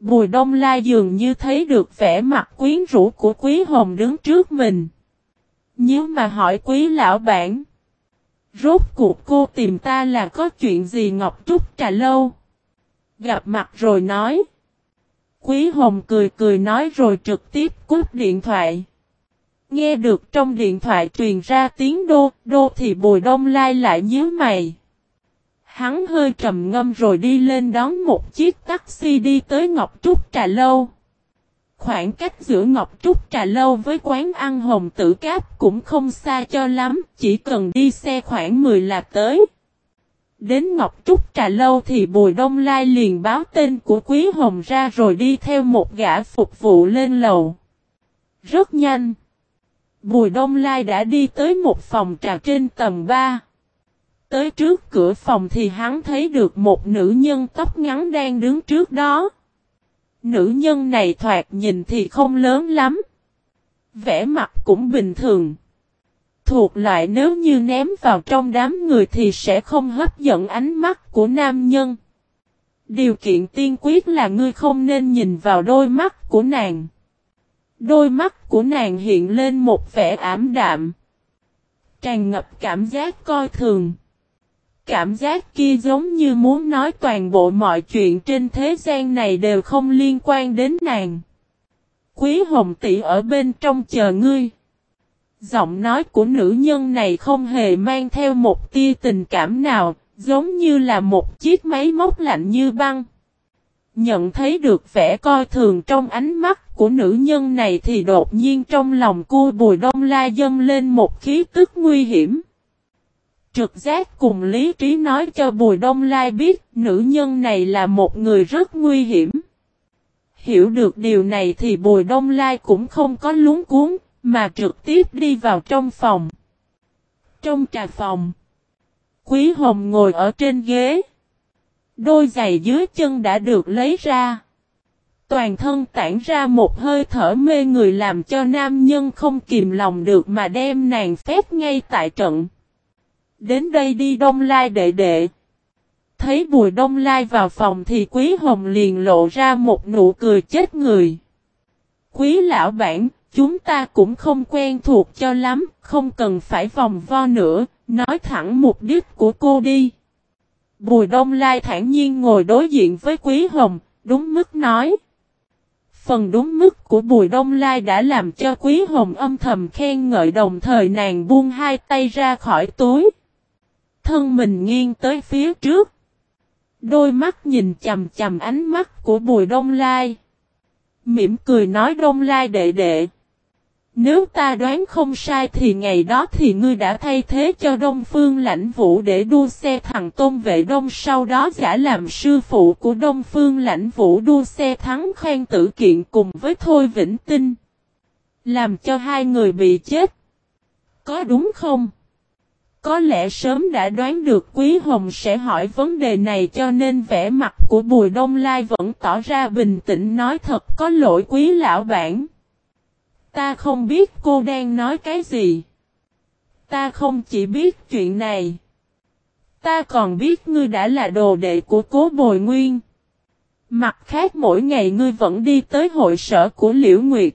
Bùi Đông Lai dường như thấy được vẻ mặt quyến rũ của Quý Hồng đứng trước mình. Nhớ mà hỏi Quý Lão Bản. Rốt cuộc cô tìm ta là có chuyện gì Ngọc Trúc trà lâu. Gặp mặt rồi nói. Quý Hồng cười cười nói rồi trực tiếp cúp điện thoại. Nghe được trong điện thoại truyền ra tiếng đô, đô thì Bùi Đông Lai lại nhíu mày. Hắn hơi trầm ngâm rồi đi lên đón một chiếc taxi đi tới Ngọc Trúc Trà Lâu. Khoảng cách giữa Ngọc Trúc Trà Lâu với quán ăn Hồng Tử Cáp cũng không xa cho lắm, chỉ cần đi xe khoảng 10 là tới. Đến Ngọc Trúc Trà Lâu thì Bùi Đông Lai liền báo tên của Quý Hồng ra rồi đi theo một gã phục vụ lên lầu. Rất nhanh. Bùi Đông Lai đã đi tới một phòng trà trên tầng 3. Tới trước cửa phòng thì hắn thấy được một nữ nhân tóc ngắn đang đứng trước đó. Nữ nhân này thoạt nhìn thì không lớn lắm. Vẻ mặt cũng bình thường. Thuộc loại nếu như ném vào trong đám người thì sẽ không hấp dẫn ánh mắt của nam nhân. Điều kiện tiên quyết là ngươi không nên nhìn vào đôi mắt của nàng. Đôi mắt của nàng hiện lên một vẻ ảm đạm. Tràn ngập cảm giác coi thường. Cảm giác kia giống như muốn nói toàn bộ mọi chuyện trên thế gian này đều không liên quan đến nàng. Quý hồng tỷ ở bên trong chờ ngươi. Giọng nói của nữ nhân này không hề mang theo một tia tình cảm nào, giống như là một chiếc máy móc lạnh như băng. Nhận thấy được vẻ coi thường trong ánh mắt của nữ nhân này thì đột nhiên trong lòng cô Bùi Đông La dâng lên một khí tức nguy hiểm. Trực giác cùng lý trí nói cho Bùi Đông Lai biết nữ nhân này là một người rất nguy hiểm. Hiểu được điều này thì Bùi Đông Lai cũng không có lúng cuốn, mà trực tiếp đi vào trong phòng. Trong trà phòng, Quý Hồng ngồi ở trên ghế. Đôi giày dưới chân đã được lấy ra. Toàn thân tản ra một hơi thở mê người làm cho nam nhân không kìm lòng được mà đem nàng phép ngay tại trận. Đến đây đi Đông Lai đệ đệ. Thấy Bùi Đông Lai vào phòng thì Quý Hồng liền lộ ra một nụ cười chết người. Quý lão bản, chúng ta cũng không quen thuộc cho lắm, không cần phải vòng vo nữa, nói thẳng mục đích của cô đi. Bùi Đông Lai thản nhiên ngồi đối diện với Quý Hồng, đúng mức nói. Phần đúng mức của Bùi Đông Lai đã làm cho Quý Hồng âm thầm khen ngợi đồng thời nàng buông hai tay ra khỏi túi. Thân mình nghiêng tới phía trước. Đôi mắt nhìn chầm chầm ánh mắt của Bùi Đông Lai. Mỉm cười nói Đông Lai đệ đệ. Nếu ta đoán không sai thì ngày đó thì ngươi đã thay thế cho Đông Phương lãnh vũ để đua xe thằng Tôn Vệ Đông, sau đó giả làm sư phụ của Đông Phương lãnh vũ đua xe thắng khen tử kiện cùng với Thôi Vĩnh Tinh. Làm cho hai người bị chết. Có đúng không? Có lẽ sớm đã đoán được Quý Hồng sẽ hỏi vấn đề này cho nên vẻ mặt của Bùi Đông Lai vẫn tỏ ra bình tĩnh nói thật, có lỗi Quý Lão Bản. Ta không biết cô đang nói cái gì. Ta không chỉ biết chuyện này. Ta còn biết ngươi đã là đồ đệ của cố bồi nguyên. Mặt khác mỗi ngày ngươi vẫn đi tới hội sở của Liễu Nguyệt.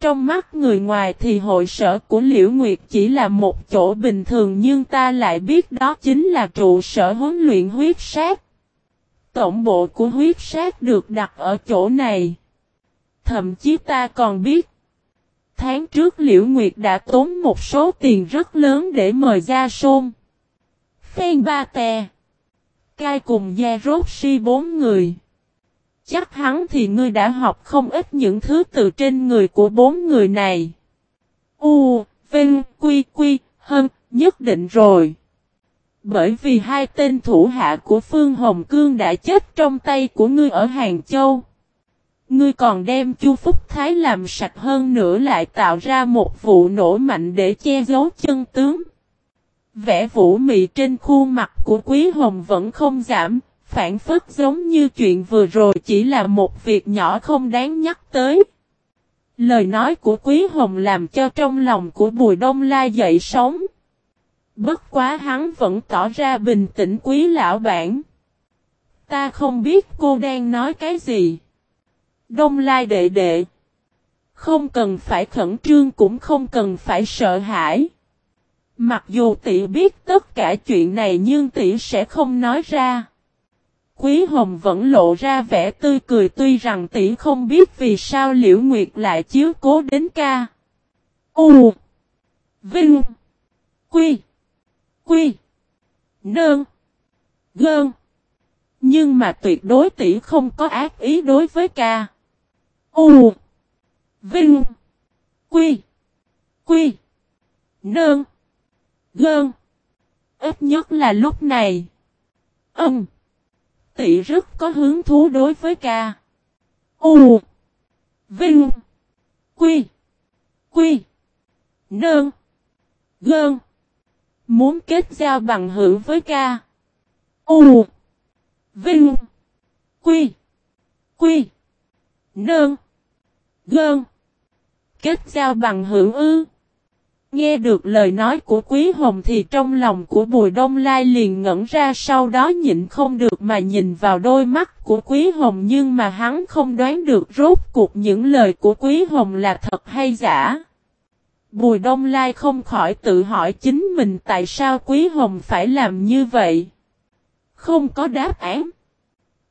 Trong mắt người ngoài thì hội sở của Liễu Nguyệt chỉ là một chỗ bình thường nhưng ta lại biết đó chính là trụ sở huấn luyện huyết sát. Tổng bộ của huyết sát được đặt ở chỗ này. Thậm chí ta còn biết. Tháng trước Liễu Nguyệt đã tốn một số tiền rất lớn để mời ra sôn. Phen Ba Tè. Cai cùng Gia Rốt Si bốn người. Chắc hắn thì ngươi đã học không ít những thứ từ trên người của bốn người này. U, Vinh, Quy, Quy, Hân, nhất định rồi. Bởi vì hai tên thủ hạ của Phương Hồng Cương đã chết trong tay của ngươi ở Hàng Châu. Ngươi còn đem Chu Phúc Thái làm sạch hơn nữa lại tạo ra một vụ nổ mạnh để che giấu chân tướng. Vẻ vũ mị trên khuôn mặt của Quý Hồng vẫn không giảm, phản phất giống như chuyện vừa rồi chỉ là một việc nhỏ không đáng nhắc tới. Lời nói của Quý Hồng làm cho trong lòng của Bùi Đông La dậy sóng. Bất quá hắn vẫn tỏ ra bình tĩnh quý lão bản. Ta không biết cô đang nói cái gì. Đông Lai đệ đệ. Không cần phải khẩn trương cũng không cần phải sợ hãi. Mặc dù tỷ biết tất cả chuyện này nhưng tỷ sẽ không nói ra. Quý Hồng vẫn lộ ra vẻ tươi cười tuy rằng tỷ không biết vì sao Liễu Nguyệt lại chiếu cố đến ca. U. Vinh. Quy. Quy. Nơn. Gơn. Nhưng mà tuyệt đối tỷ không có ác ý đối với ca. U. Vinh. Quy. Quy. Nơn. Gơn. Ít nhất là lúc này. Ân. Tỷ rất có hứng thú đối với ca. U. Vinh. Quy. Quy. Nơn. Gơn. Muốn kết giao bằng hữu với ca. U. Vinh. Quy. Quy. Nơn. Gơn. Kết giao bằng hữu ư. Nghe được lời nói của Quý Hồng thì trong lòng của Bùi Đông Lai liền ngẩn ra, sau đó nhịn không được mà nhìn vào đôi mắt của Quý Hồng nhưng mà hắn không đoán được rốt cuộc những lời của Quý Hồng là thật hay giả. Bùi Đông Lai không khỏi tự hỏi chính mình tại sao Quý Hồng phải làm như vậy. Không có đáp án.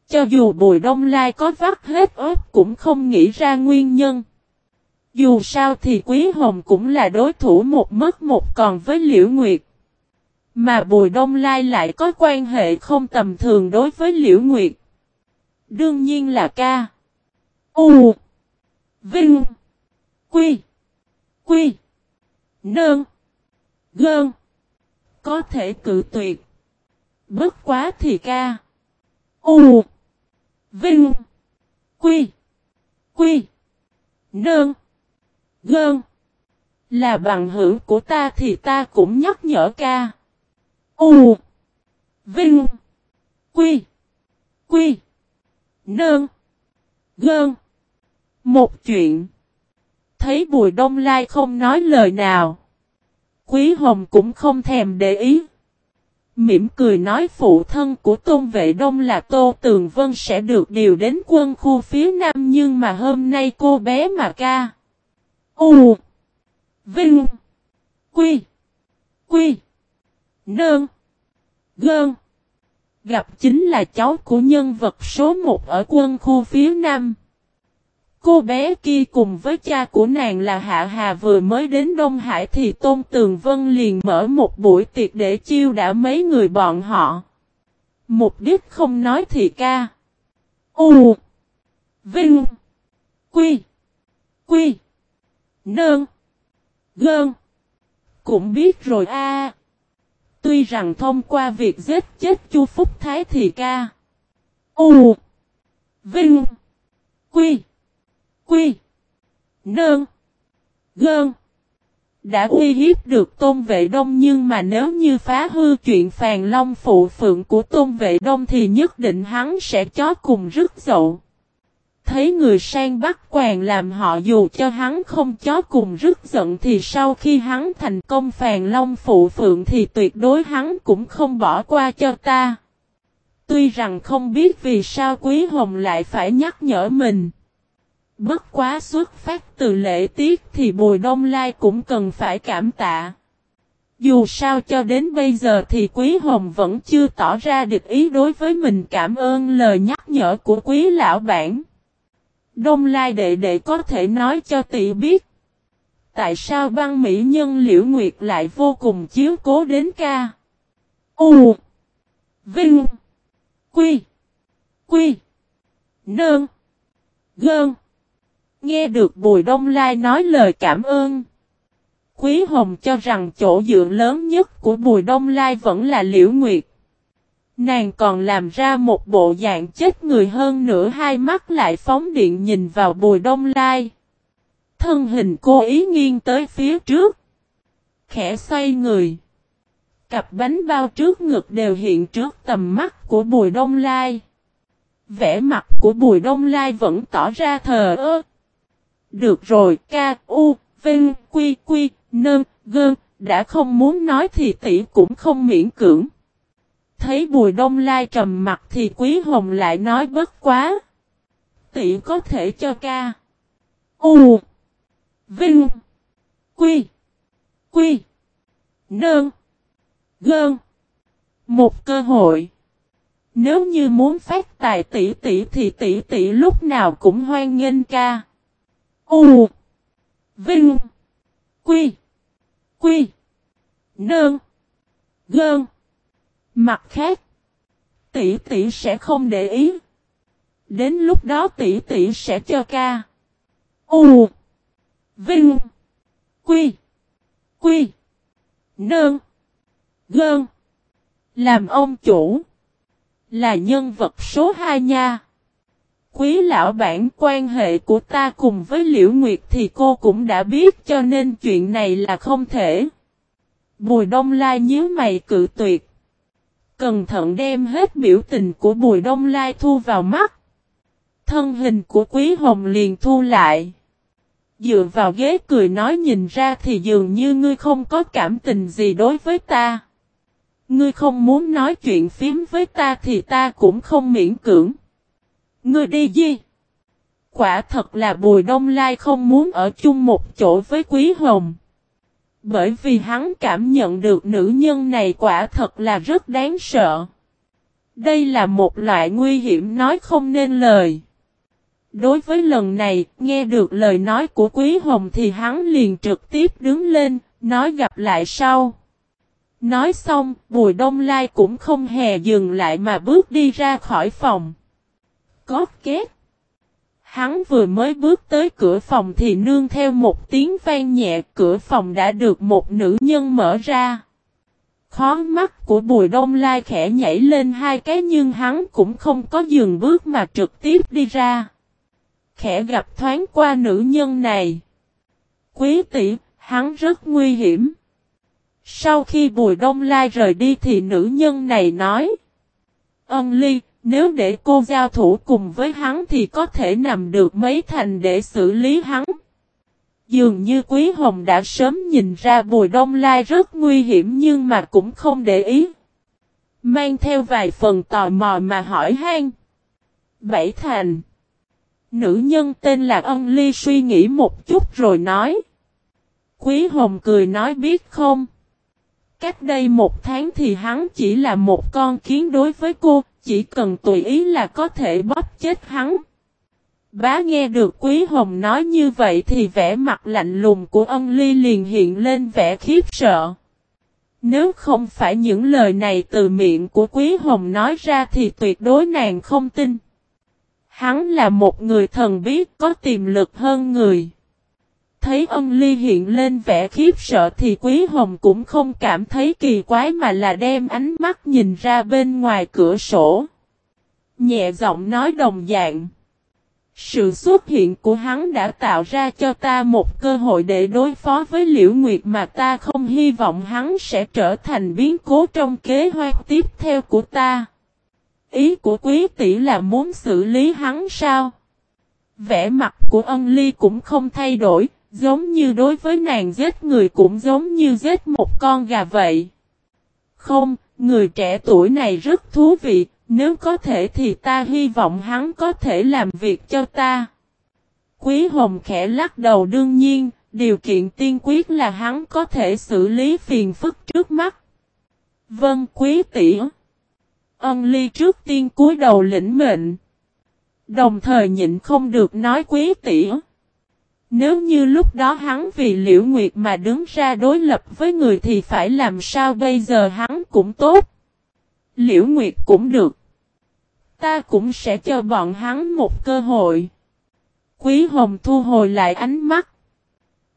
Cho dù Bùi Đông Lai có vắt hết ớt cũng không nghĩ ra nguyên nhân. Dù sao thì Quý Hồng cũng là đối thủ một mất một còn với Liễu Nguyệt. Mà Bùi Đông Lai lại có quan hệ không tầm thường đối với Liễu Nguyệt. Đương nhiên là ca. U. Vinh. Quy. Quy. Nơn. Gơn. Có thể cự tuyệt. Bất quá thì ca. U. Vinh. Quy. Quy. Nơn. Gơn. Là bằng hữu của ta thì ta cũng nhắc nhở ca. U. Vinh. Quy. Quy. Nơn. Gơn. Một chuyện. Thấy Bùi Đông Lai không nói lời nào. Quý Hồng cũng không thèm để ý. Mỉm cười nói phụ thân của Tôn Vệ Đông là Tô Tường Vân sẽ được điều đến quân khu phía Nam nhưng mà hôm nay cô bé mà ca. U. Vinh. Quy. Quy. Nơn. Gơn. Gặp chính là cháu của nhân vật số 1 ở quân khu phía Nam. Cô bé kia cùng với cha của nàng là Hạ Hà vừa mới đến Đông Hải thì Tôn Tường Vân liền mở một buổi tiệc để chiêu đã mấy người bọn họ. Mục đích không nói thì ca. U. Vinh. Quy. Quy. Nơn. Gơn. Cũng biết rồi a. Tuy rằng thông qua việc giết chết Chu Phúc Thái thì ca. U. Vinh. Quy. Quy. Nơn. Gơn. Đã uy hiếp được Tôn Vệ Đông nhưng mà nếu như phá hư chuyện phàn long phụ phượng của Tôn Vệ Đông thì nhất định hắn sẽ chó cùng rứt dậu. Thấy người sang bắt quàng làm họ dù cho hắn không chó cùng rứt giận thì sau khi hắn thành công phàn long phụ phượng thì tuyệt đối hắn cũng không bỏ qua cho ta. Tuy rằng không biết vì sao Quý Hồng lại phải nhắc nhở mình. Bất quá xuất phát từ lễ tiết thì Bùi Đông Lai cũng cần phải cảm tạ. Dù sao cho đến bây giờ thì Quý Hồng vẫn chưa tỏ ra được ý đối với mình cảm ơn lời nhắc nhở của Quý Lão Bản. Đông Lai đệ đệ có thể nói cho tỷ biết. Tại sao văn mỹ nhân liễu nguyệt lại vô cùng chiếu cố đến ca. U. Vinh. Quy. Quy. Nơn. Gơn. Nghe được Bùi Đông Lai nói lời cảm ơn. Quý Hồng cho rằng chỗ dựa lớn nhất của Bùi Đông Lai vẫn là Liễu Nguyệt. Nàng còn làm ra một bộ dạng chết người hơn nữa hai mắt lại phóng điện nhìn vào Bùi Đông Lai. Thân hình cô ý nghiêng tới phía trước. Khẽ xoay người. Cặp bánh bao trước ngực đều hiện trước tầm mắt của Bùi Đông Lai. Vẻ mặt của Bùi Đông Lai vẫn tỏ ra thờ ơ. Được rồi, ca, u, vinh, quy, quy, nơn, gơn, đã không muốn nói thì tỷ cũng không miễn cưỡng. Thấy Bùi Đông Lai trầm mặt thì Quý Hồng lại nói bất quá. Tỷ có thể cho ca. U. Vinh. Quy. Quy. Nơn. Gơn. Một cơ hội. Nếu như muốn phát tài tỷ tỷ thì tỷ tỷ lúc nào cũng hoan nghênh ca. U. Vinh. Quy. Quy. Nương. Gơn. Mặt khác. Tỷ tỷ sẽ không để ý. Đến lúc đó tỷ tỷ sẽ cho ca. U. Vinh. Quy. Quy. nơn, Gơn. Làm ông chủ. Là nhân vật số 2 nha. Quý lão bản, quan hệ của ta cùng với Liễu Nguyệt thì cô cũng đã biết cho nên chuyện này là không thể. Bùi Đông Lai nhíu mày cự tuyệt. Cẩn thận đem hết biểu tình của Bùi Đông Lai thu vào mắt. Thân hình của Quý Hồng liền thu lại. Dựa vào ghế cười nói nhìn ra thì dường như ngươi không có cảm tình gì đối với ta. Ngươi không muốn nói chuyện phím với ta thì ta cũng không miễn cưỡng. Ngươi đi gì? Quả thật là Bùi Đông Lai không muốn ở chung một chỗ với Quý Hồng. Bởi vì hắn cảm nhận được nữ nhân này quả thật là rất đáng sợ. Đây là một loại nguy hiểm nói không nên lời. Đối với lần này, nghe được lời nói của Quý Hồng thì hắn liền trực tiếp đứng lên, nói gặp lại sau. Nói xong, Bùi Đông Lai cũng không hề dừng lại mà bước đi ra khỏi phòng. Cót két. Hắn vừa mới bước tới cửa phòng thì nương theo một tiếng vang nhẹ cửa phòng đã được một nữ nhân mở ra. Khó mắt của Bùi Đông Lai khẽ nhảy lên hai cái nhưng hắn cũng không có dừng bước mà trực tiếp đi ra. Khẽ gặp thoáng qua nữ nhân này. Quý tỷ, hắn rất nguy hiểm. Sau khi Bùi Đông Lai rời đi thì nữ nhân này nói. Ân ly, nếu để cô giao thủ cùng với hắn thì có thể nằm được mấy thành để xử lý hắn. Dường như Quý Hồng đã sớm nhìn ra Bùi Đông Lai rất nguy hiểm nhưng mà cũng không để ý. Mang theo vài phần tò mò mà hỏi han. Bảy thành. Nữ nhân tên là Ân Ly suy nghĩ một chút rồi nói. Quý Hồng cười nói biết không? Cách đây một tháng thì hắn chỉ là một con kiến đối với cô, chỉ cần tùy ý là có thể bóp chết hắn. Bá nghe được Quý Hồng nói như vậy thì vẻ mặt lạnh lùng của ân ly liền hiện lên vẻ khiếp sợ. Nếu không phải những lời này từ miệng của Quý Hồng nói ra thì tuyệt đối nàng không tin. Hắn là một người thần biết có tiềm lực hơn người. Thấy ân ly hiện lên vẻ khiếp sợ thì Quý Hồng cũng không cảm thấy kỳ quái mà là đem ánh mắt nhìn ra bên ngoài cửa sổ. Nhẹ giọng nói đồng dạng. Sự xuất hiện của hắn đã tạo ra cho ta một cơ hội để đối phó với Liễu Nguyệt mà ta không hy vọng hắn sẽ trở thành biến cố trong kế hoạch tiếp theo của ta. Ý của quý tỷ là muốn xử lý hắn sao? Vẻ mặt của ân ly cũng không thay đổi, giống như đối với nàng giết người cũng giống như giết một con gà vậy. Không, người trẻ tuổi này rất thú vị, nếu có thể thì ta hy vọng hắn có thể làm việc cho ta. Quý Hồng khẽ lắc đầu đương nhiên, điều kiện tiên quyết là hắn có thể xử lý phiền phức trước mắt. Vâng quý tỷ. Ân ly trước tiên cúi đầu lĩnh mệnh. Đồng thời nhịn không được nói quý tỷ. Nếu như lúc đó hắn vì liễu nguyệt mà đứng ra đối lập với người thì phải làm sao bây giờ hắn cũng tốt. Liễu nguyệt cũng được. Ta cũng sẽ cho bọn hắn một cơ hội. Quý hồng thu hồi lại ánh mắt.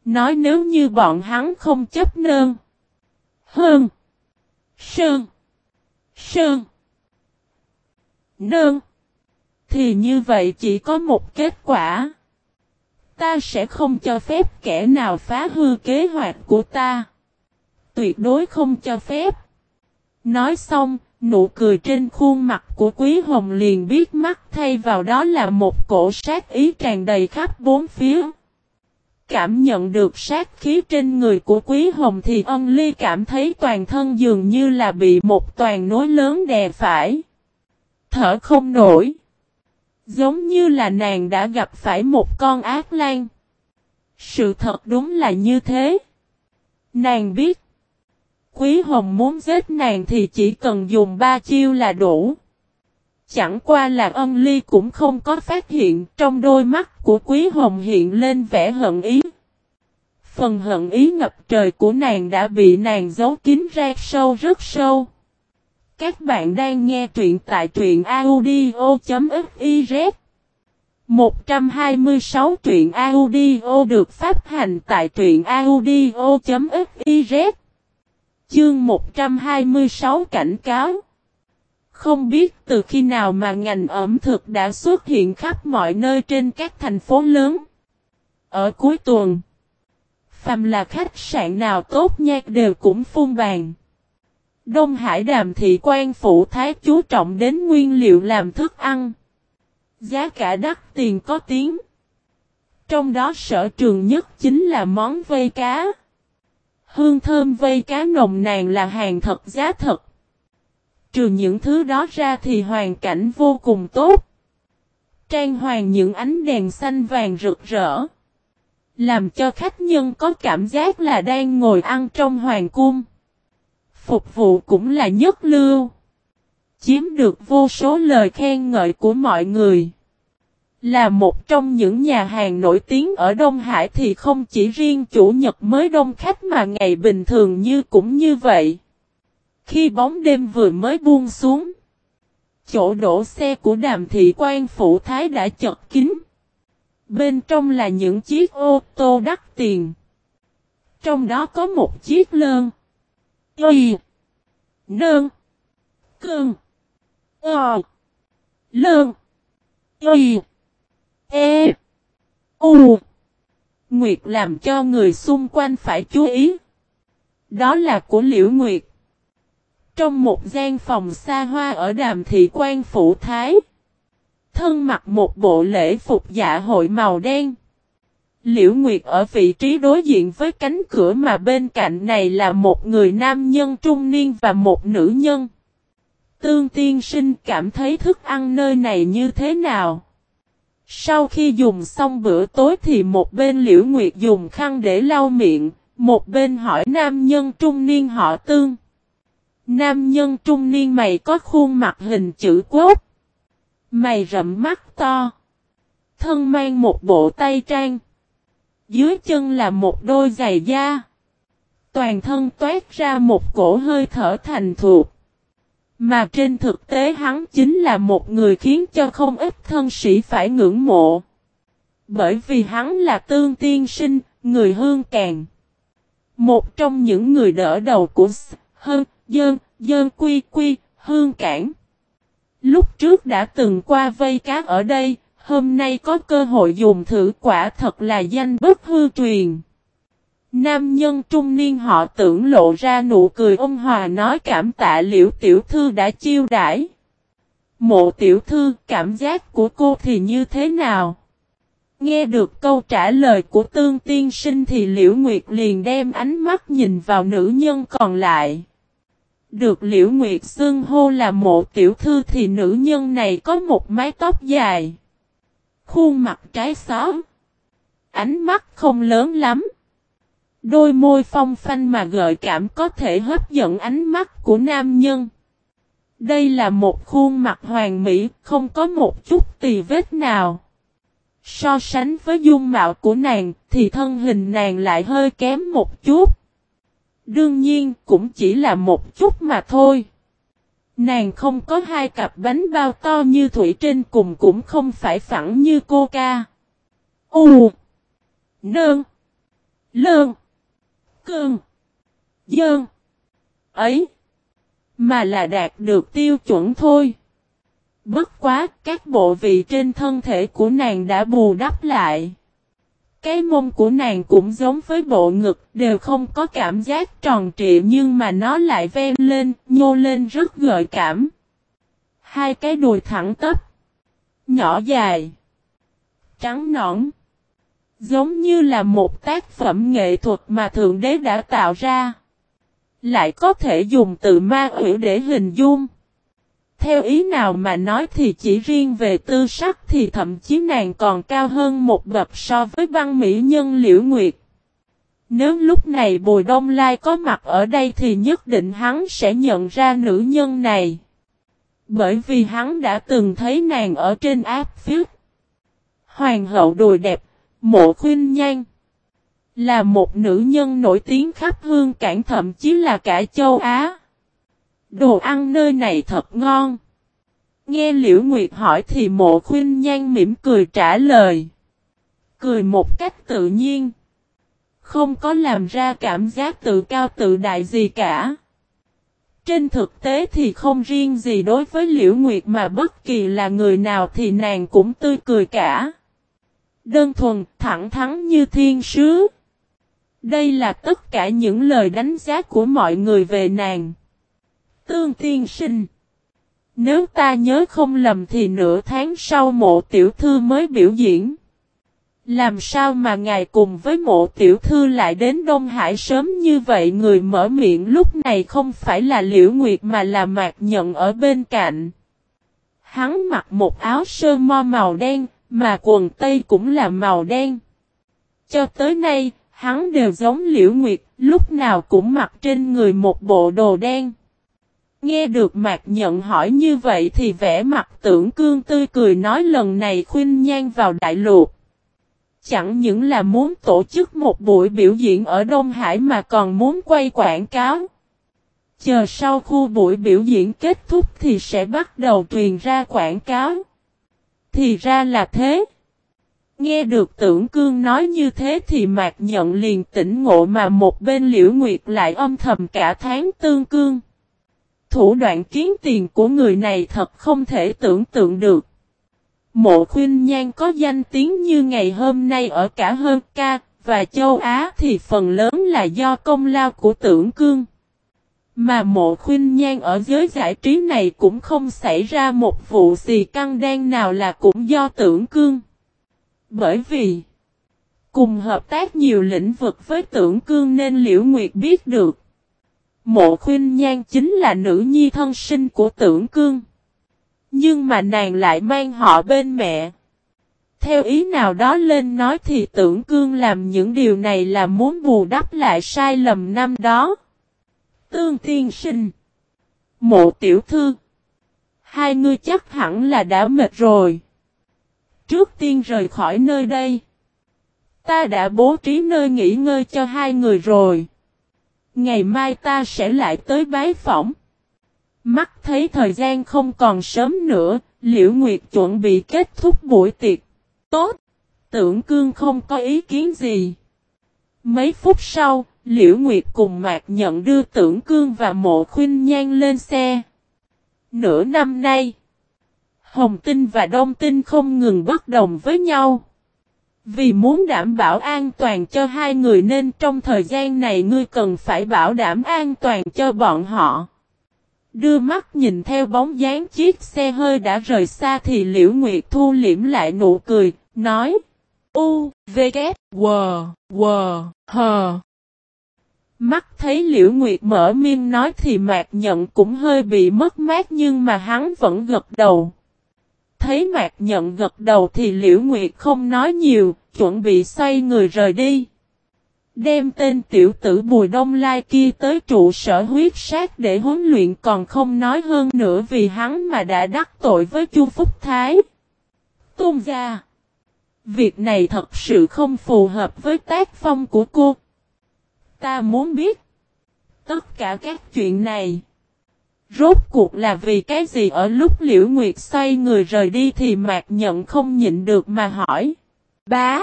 Nói nếu như bọn hắn không chấp nơn. Hơn. Sơn. Sơn. Nương. Thì như vậy chỉ có một kết quả. Ta sẽ không cho phép kẻ nào phá hư kế hoạch của ta. Tuyệt đối không cho phép. Nói xong, nụ cười trên khuôn mặt của Quý Hồng liền biết mắt thay vào đó là một cổ sát ý tràn đầy khắp bốn phía. Cảm nhận được sát khí trên người của Quý Hồng thì ân ly cảm thấy toàn thân dường như là bị một toàn nối lớn đè phải thở không nổi. Giống như là nàng đã gặp phải một con ác lan. Sự thật đúng là như thế. Nàng biết. Quý Hồng muốn giết nàng thì chỉ cần dùng ba chiêu là đủ. Chẳng qua là ân ly cũng không có phát hiện, trong đôi mắt của Quý Hồng hiện lên vẻ hận ý. Phần hận ý ngập trời của nàng đã bị nàng giấu kín ra sâu, rất sâu. Các bạn đang nghe truyện tại truyện audio.fiz 126 truyện audio được phát hành tại truyện audio.fiz Chương 126 cảnh cáo Không biết từ khi nào mà ngành ẩm thực đã xuất hiện khắp mọi nơi trên các thành phố lớn. Ở cuối tuần, phàm là khách sạn nào tốt nhạc đều cũng phun vàng. Đông Hải đàm thị quan phủ thái chú trọng đến nguyên liệu làm thức ăn. Giá cả đắt, tiền có tiếng. Trong đó sở trường nhất chính là món vây cá. Hương thơm vây cá nồng nàn là hàng thật, giá thật. Trừ những thứ đó ra thì hoàn cảnh vô cùng tốt. Trang hoàng những ánh đèn xanh vàng rực rỡ. Làm cho khách nhân có cảm giác là đang ngồi ăn trong hoàng cung. Phục vụ cũng là nhất lưu. Chiếm được vô số lời khen ngợi của mọi người. Là một trong những nhà hàng nổi tiếng ở Đông Hải thì không chỉ riêng chủ nhật mới đông khách mà ngày bình thường như cũng như vậy. Khi bóng đêm vừa mới buông xuống, chỗ đổ xe của đàm thị quan phủ thái đã chật kín. Bên trong là những chiếc ô tô đắt tiền. Trong đó có một chiếc lơn. Y. Nơn. Cương. Ờ. Lơn. Y. E. U. Nguyệt làm cho người xung quanh phải chú ý. Đó là của Liễu Nguyệt. Trong một gian phòng xa hoa ở đàm thị quan phủ Thái. Thân mặc một bộ lễ phục dạ hội màu đen. Liễu Nguyệt ở vị trí đối diện với cánh cửa mà bên cạnh này là một người nam nhân trung niên và một nữ nhân. Tương tiên sinh cảm thấy thức ăn nơi này như thế nào? Sau khi dùng xong bữa tối thì một bên Liễu Nguyệt dùng khăn để lau miệng, một bên hỏi nam nhân trung niên họ tương. Nam nhân trung niên mày có khuôn mặt hình chữ quốc. Mày rậm mắt to. Thân mang một bộ tay trang. Dưới chân là một đôi giày da. Toàn thân toát ra một cổ hơi thở thành thuộc. Mà trên thực tế hắn chính là một người khiến cho không ít thân sĩ phải ngưỡng mộ. Bởi vì hắn là tương tiên sinh, người hương càng. Một trong những người đỡ đầu của hơn, dơn, dơn quy quy, hương cảng. Lúc trước đã từng qua vây cá ở đây, hôm nay có cơ hội dùng thử quả thật là danh bất hư truyền. Nam nhân trung niên họ tưởng lộ ra nụ cười ôn hòa nói cảm tạ liễu tiểu thư đã chiêu đãi. Mộ tiểu thư, cảm giác của cô thì như thế nào? Nghe được câu trả lời của tương tiên sinh thì liễu nguyệt liền đem ánh mắt nhìn vào nữ nhân còn lại. Được liễu nguyệt xưng hô là mộ tiểu thư thì nữ nhân này có một mái tóc dài. Khuôn mặt trái xóm. Ánh mắt không lớn lắm. Đôi môi phong phanh mà gợi cảm có thể hấp dẫn ánh mắt của nam nhân. Đây là một khuôn mặt hoàn mỹ, không có một chút tì vết nào. So sánh với dung mạo của nàng, thì thân hình nàng lại hơi kém một chút. Đương nhiên, cũng chỉ là một chút mà thôi. Nàng không có hai cặp bánh bao to như thủy trên cùng cũng không phải phẳng như cô ca. U Nương Lương Cương Dơn, Ấy, Mà là đạt được tiêu chuẩn thôi. Bất quá, các bộ vị trên thân thể của nàng đã bù đắp lại. Cái mông của nàng cũng giống với bộ ngực, đều không có cảm giác tròn trịa nhưng mà nó lại ven lên, nhô lên rất gợi cảm. Hai cái đùi thẳng tắp, nhỏ dài, trắng nõn, giống như là một tác phẩm nghệ thuật mà Thượng Đế đã tạo ra. Lại có thể dùng từ ma ủy để hình dung. Theo ý nào mà nói thì chỉ riêng về tư sắc thì thậm chí nàng còn cao hơn một bậc so với văn mỹ nhân liễu nguyệt. Nếu lúc này Bùi Đông Lai có mặt ở đây thì nhất định hắn sẽ nhận ra nữ nhân này. Bởi vì hắn đã từng thấy nàng ở trên áp phiếu. Hoàng hậu đùi đẹp, mộ khuyên nhan. Là một nữ nhân nổi tiếng khắp hương cảng thậm chí là cả châu Á. Đồ ăn nơi này thật ngon. Nghe Liễu Nguyệt hỏi thì mộ khuyên nhan mỉm cười trả lời. Cười một cách tự nhiên. Không có làm ra cảm giác tự cao tự đại gì cả. Trên thực tế thì không riêng gì đối với Liễu Nguyệt mà bất kỳ là người nào thì nàng cũng tươi cười cả. Đơn thuần, thẳng thắn như thiên sứ. Đây là tất cả những lời đánh giá của mọi người về nàng. Tương tiên sinh. Nếu ta nhớ không lầm thì nửa tháng sau mộ tiểu thư mới biểu diễn. Làm sao mà ngài cùng với mộ tiểu thư lại đến Đông Hải sớm như vậy người mở miệng lúc này không phải là Liễu Nguyệt mà là Mạc Nhận ở bên cạnh. Hắn mặc một áo sơ mo màu đen, mà quần tây cũng là màu đen. Cho tới nay, hắn đều giống Liễu Nguyệt, lúc nào cũng mặc trên người một bộ đồ đen. Nghe được Mạc Nhận hỏi như vậy thì vẻ mặt tưởng cương tươi cười nói lần này khuyên nhan vào đại lục. Chẳng những là muốn tổ chức một buổi biểu diễn ở Đông Hải mà còn muốn quay quảng cáo. Chờ sau khu buổi biểu diễn kết thúc thì sẽ bắt đầu truyền ra quảng cáo. Thì ra là thế. Nghe được tưởng cương nói như thế thì Mạc Nhận liền tỉnh ngộ mà một bên liễu nguyệt lại âm thầm cả tháng tương cương. Thủ đoạn kiếm tiền của người này thật không thể tưởng tượng được. Mộ khuyên nhan có danh tiếng như ngày hôm nay ở cả hơn ca và châu Á thì phần lớn là do công lao của tưởng cương. Mà mộ khuyên nhan ở giới giải trí này cũng không xảy ra một vụ xì căng đen nào là cũng do tưởng cương. Bởi vì, cùng hợp tác nhiều lĩnh vực với tưởng cương nên Liễu Nguyệt biết được. Mộ khuyên nhan chính là nữ nhi thân sinh của tưởng cương. Nhưng mà nàng lại mang họ bên mẹ. Theo ý nào đó lên nói thì tưởng cương làm những điều này là muốn bù đắp lại sai lầm năm đó. Tương tiên sinh. Mộ tiểu thư. Hai ngươi chắc hẳn là đã mệt rồi. Trước tiên rời khỏi nơi đây. Ta đã bố trí nơi nghỉ ngơi cho hai người rồi. Ngày mai ta sẽ lại tới bái phỏng. Mắt thấy thời gian không còn sớm nữa, Liễu Nguyệt chuẩn bị kết thúc buổi tiệc. Tốt! Tưởng cương không có ý kiến gì. Mấy phút sau, Liễu Nguyệt cùng Mạc Nhận đưa Tưởng Cương và Mộ khuyên Nhan lên xe. Nửa năm nay, Hồng Tinh và Đông Tinh không ngừng bất đồng với nhau. Vì muốn đảm bảo an toàn cho hai người nên trong thời gian này ngươi cần phải bảo đảm an toàn cho bọn họ. Đưa mắt nhìn theo bóng dáng chiếc xe hơi đã rời xa thì Liễu Nguyệt thu liễm lại nụ cười, nói U, V, K, W, W, H. Mắt thấy Liễu Nguyệt mở miệng nói thì Mạc Nhận cũng hơi bị mất mát nhưng mà hắn vẫn gật đầu. Thấy Mạc Nhận gật đầu thì Liễu Nguyệt không nói nhiều, chuẩn bị xoay người rời đi. Đem tên tiểu tử Bùi Đông Lai kia tới trụ sở huyết sát để huấn luyện còn không nói hơn nữa vì hắn mà đã đắc tội với Chu Phúc Thái. Tôn gia. Việc này thật sự không phù hợp với tác phong của cô. Ta muốn biết. Tất cả các chuyện này. Rốt cuộc là vì cái gì ở lúc Liễu Nguyệt xoay người rời đi thì Mạc Nhận không nhịn được mà hỏi. Bá.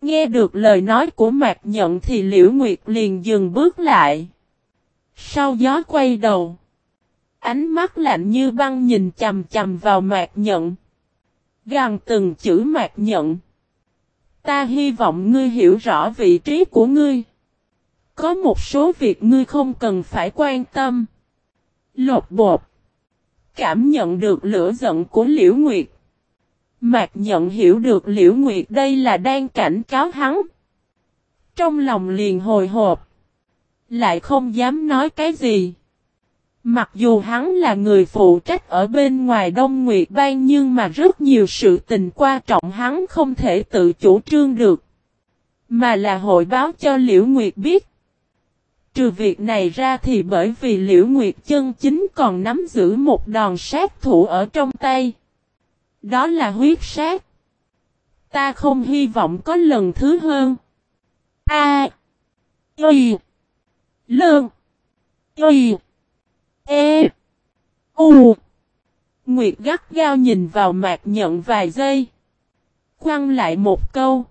Nghe được lời nói của Mạc Nhận thì Liễu Nguyệt liền dừng bước lại. Sau gió quay đầu. Ánh mắt lạnh như băng nhìn chầm chầm vào Mạc Nhận. Gàng từng chữ Mạc Nhận. Ta hy vọng ngươi hiểu rõ vị trí của ngươi. Có một số việc ngươi không cần phải quan tâm. Lột bột. Cảm nhận được lửa giận của Liễu Nguyệt. Mạc nhận hiểu được Liễu Nguyệt đây là đang cảnh cáo hắn. Trong lòng liền hồi hộp. Lại không dám nói cái gì. Mặc dù hắn là người phụ trách ở bên ngoài Đông Nguyệt Bang nhưng mà rất nhiều sự tình quan trọng hắn không thể tự chủ trương được. Mà là hội báo cho Liễu Nguyệt biết. Trừ việc này ra thì bởi vì Liễu Nguyệt chân chính còn nắm giữ một đòn sát thủ ở trong tay. Đó là huyết sát. Ta không hy vọng có lần thứ hơn. A. Y. Lương. Y. E. U. Nguyệt gắt gao nhìn vào mạc nhận vài giây. Quăng lại một câu.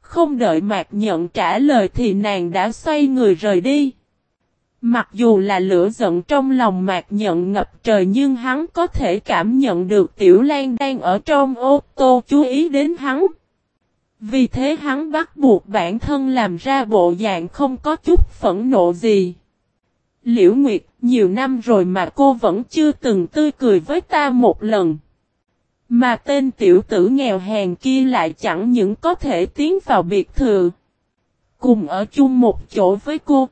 Không đợi mạc nhận trả lời thì nàng đã xoay người rời đi. Mặc dù là lửa giận trong lòng mạc nhận ngập trời nhưng hắn có thể cảm nhận được Tiểu Lan đang ở trong ô tô chú ý đến hắn. Vì thế hắn bắt buộc bản thân làm ra bộ dạng không có chút phẫn nộ gì. Liễu Nguyệt, nhiều năm rồi mà cô vẫn chưa từng tươi cười với ta một lần. Mà tên tiểu tử nghèo hèn kia lại chẳng những có thể tiến vào biệt thự. Cùng ở chung một chỗ với cô.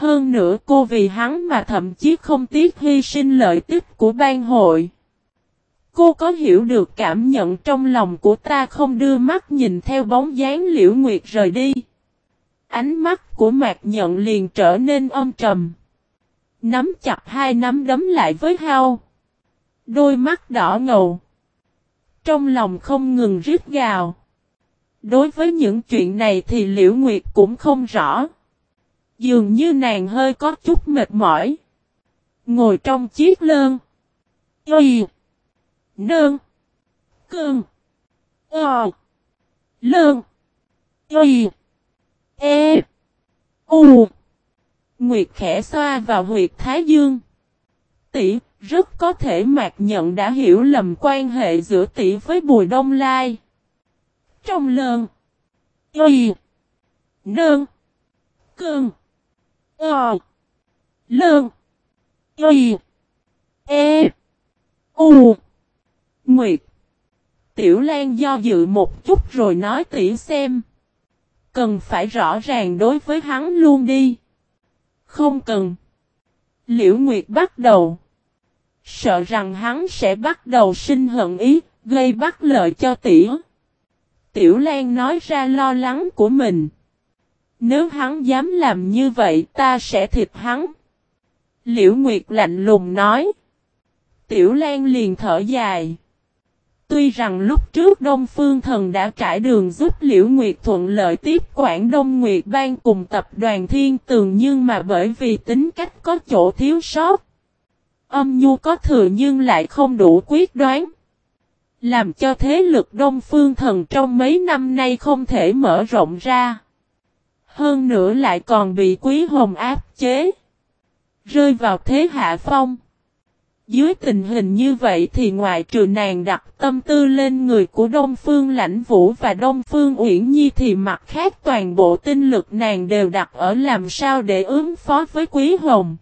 Hơn nữa cô vì hắn mà thậm chí không tiếc hy sinh lợi ích của ban hội. Cô có hiểu được cảm nhận trong lòng của ta không đưa mắt nhìn theo bóng dáng liễu nguyệt rời đi. Ánh mắt của mạc nhận liền trở nên âm trầm. Nắm chặt hai nắm đấm lại với hao. Đôi mắt đỏ ngầu. Trong lòng không ngừng rít gào. Đối với những chuyện này thì Liễu Nguyệt cũng không rõ. Dường như nàng hơi có chút mệt mỏi. Ngồi trong chiếc lơn. Y. Nơn. Cơn. Ờ. Lơn. Y. E. U. Nguyệt khẽ xoa vào huyệt Thái Dương. Tỷ, rất có thể Mạc Nhận đã hiểu lầm quan hệ giữa tỷ với Bùi Đông Lai. Trong lơn. Y. Nơn. Cơn. Ờ. Lương. Y. E. U. Nguyệt. Tiểu Lan do dự một chút rồi nói tỉ xem. Cần phải rõ ràng đối với hắn luôn đi. Không cần. Liễu Nguyệt bắt đầu. Sợ rằng hắn sẽ bắt đầu sinh hận ý, gây bắt lợi cho tỷ. Tiểu Lan nói ra lo lắng của mình. Nếu hắn dám làm như vậy, ta sẽ thịt hắn. Liễu Nguyệt lạnh lùng nói. Tiểu Lan liền thở dài. Tuy rằng lúc trước Đông Phương Thần đã trải đường giúp Liễu Nguyệt thuận lợi tiếp quản Đông Nguyệt Bang cùng tập đoàn Thiên Tường nhưng mà bởi vì tính cách có chỗ thiếu sót. Âm nhu có thừa nhưng lại không đủ quyết đoán. Làm cho thế lực Đông Phương Thần trong mấy năm nay không thể mở rộng ra. Hơn nữa lại còn bị Quý Hồng áp chế. Rơi vào thế hạ phong. Dưới tình hình như vậy thì ngoại trừ nàng đặt tâm tư lên người của Đông Phương Lãnh Vũ và Đông Phương Uyển Nhi thì mặt khác toàn bộ tinh lực nàng đều đặt ở làm sao để ứng phó với Quý Hồng.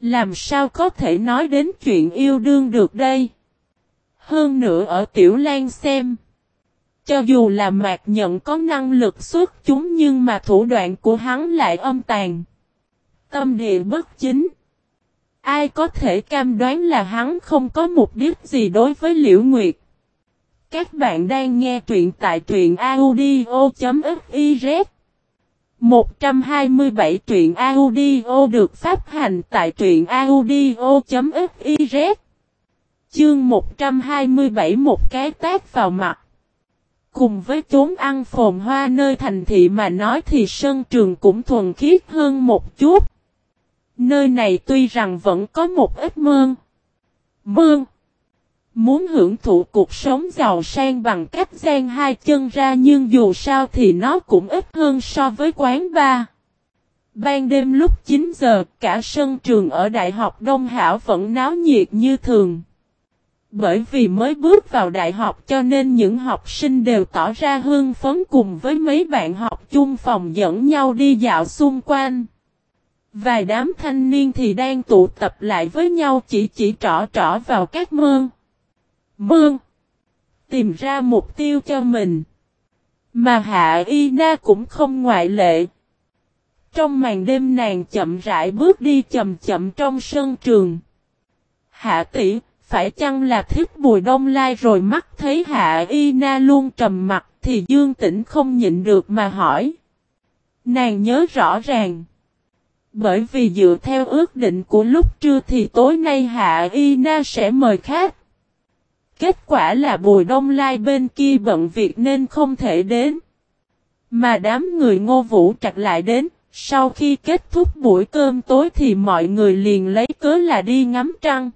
Làm sao có thể nói đến chuyện yêu đương được đây? Hơn nữa ở Tiểu Lan xem. Cho dù là mạc nhận có năng lực xuất chúng nhưng mà thủ đoạn của hắn lại âm tàn. Tâm địa bất chính. Ai có thể cam đoán là hắn không có mục đích gì đối với Liễu Nguyệt. Các bạn đang nghe truyện tại truyện audio.fiz 127 truyện audio được phát hành tại truyện audio.fiz Chương 127 một cái tác vào mặt Cùng với chốn ăn phồn hoa nơi thành thị mà nói thì sân trường cũng thuần khiết hơn một chút. Nơi này tuy rằng vẫn có một ít mương. Mương. Muốn hưởng thụ cuộc sống giàu sang bằng cách gian hai chân ra nhưng dù sao thì nó cũng ít hơn so với quán bar. Ban đêm lúc 9 giờ, cả sân trường ở Đại học Đông Hảo vẫn náo nhiệt như thường. Bởi vì mới bước vào đại học cho nên những học sinh đều tỏ ra hương phấn cùng với mấy bạn học chung phòng dẫn nhau đi dạo xung quanh. Vài đám thanh niên thì đang tụ tập lại với nhau chỉ chỉ trỏ trỏ vào các mương. Mương. Tìm ra mục tiêu cho mình. Mà Hạ Y Na cũng không ngoại lệ. Trong màn đêm nàng chậm rãi bước đi chậm chậm trong sân trường. Hạ tỷ, phải chăng là thiết bùi đông lai rồi mắt thấy Hạ Y Na luôn trầm mặt thì Dương Tĩnh không nhịn được mà hỏi. Nàng nhớ rõ ràng. Bởi vì dựa theo ước định của lúc trưa thì tối nay Hạ Y Na sẽ mời khách. Kết quả là Bùi Đông Lai bên kia bận việc nên không thể đến. Mà đám người ngô vũ chặt lại đến, sau khi kết thúc buổi cơm tối thì mọi người liền lấy cớ là đi ngắm trăng.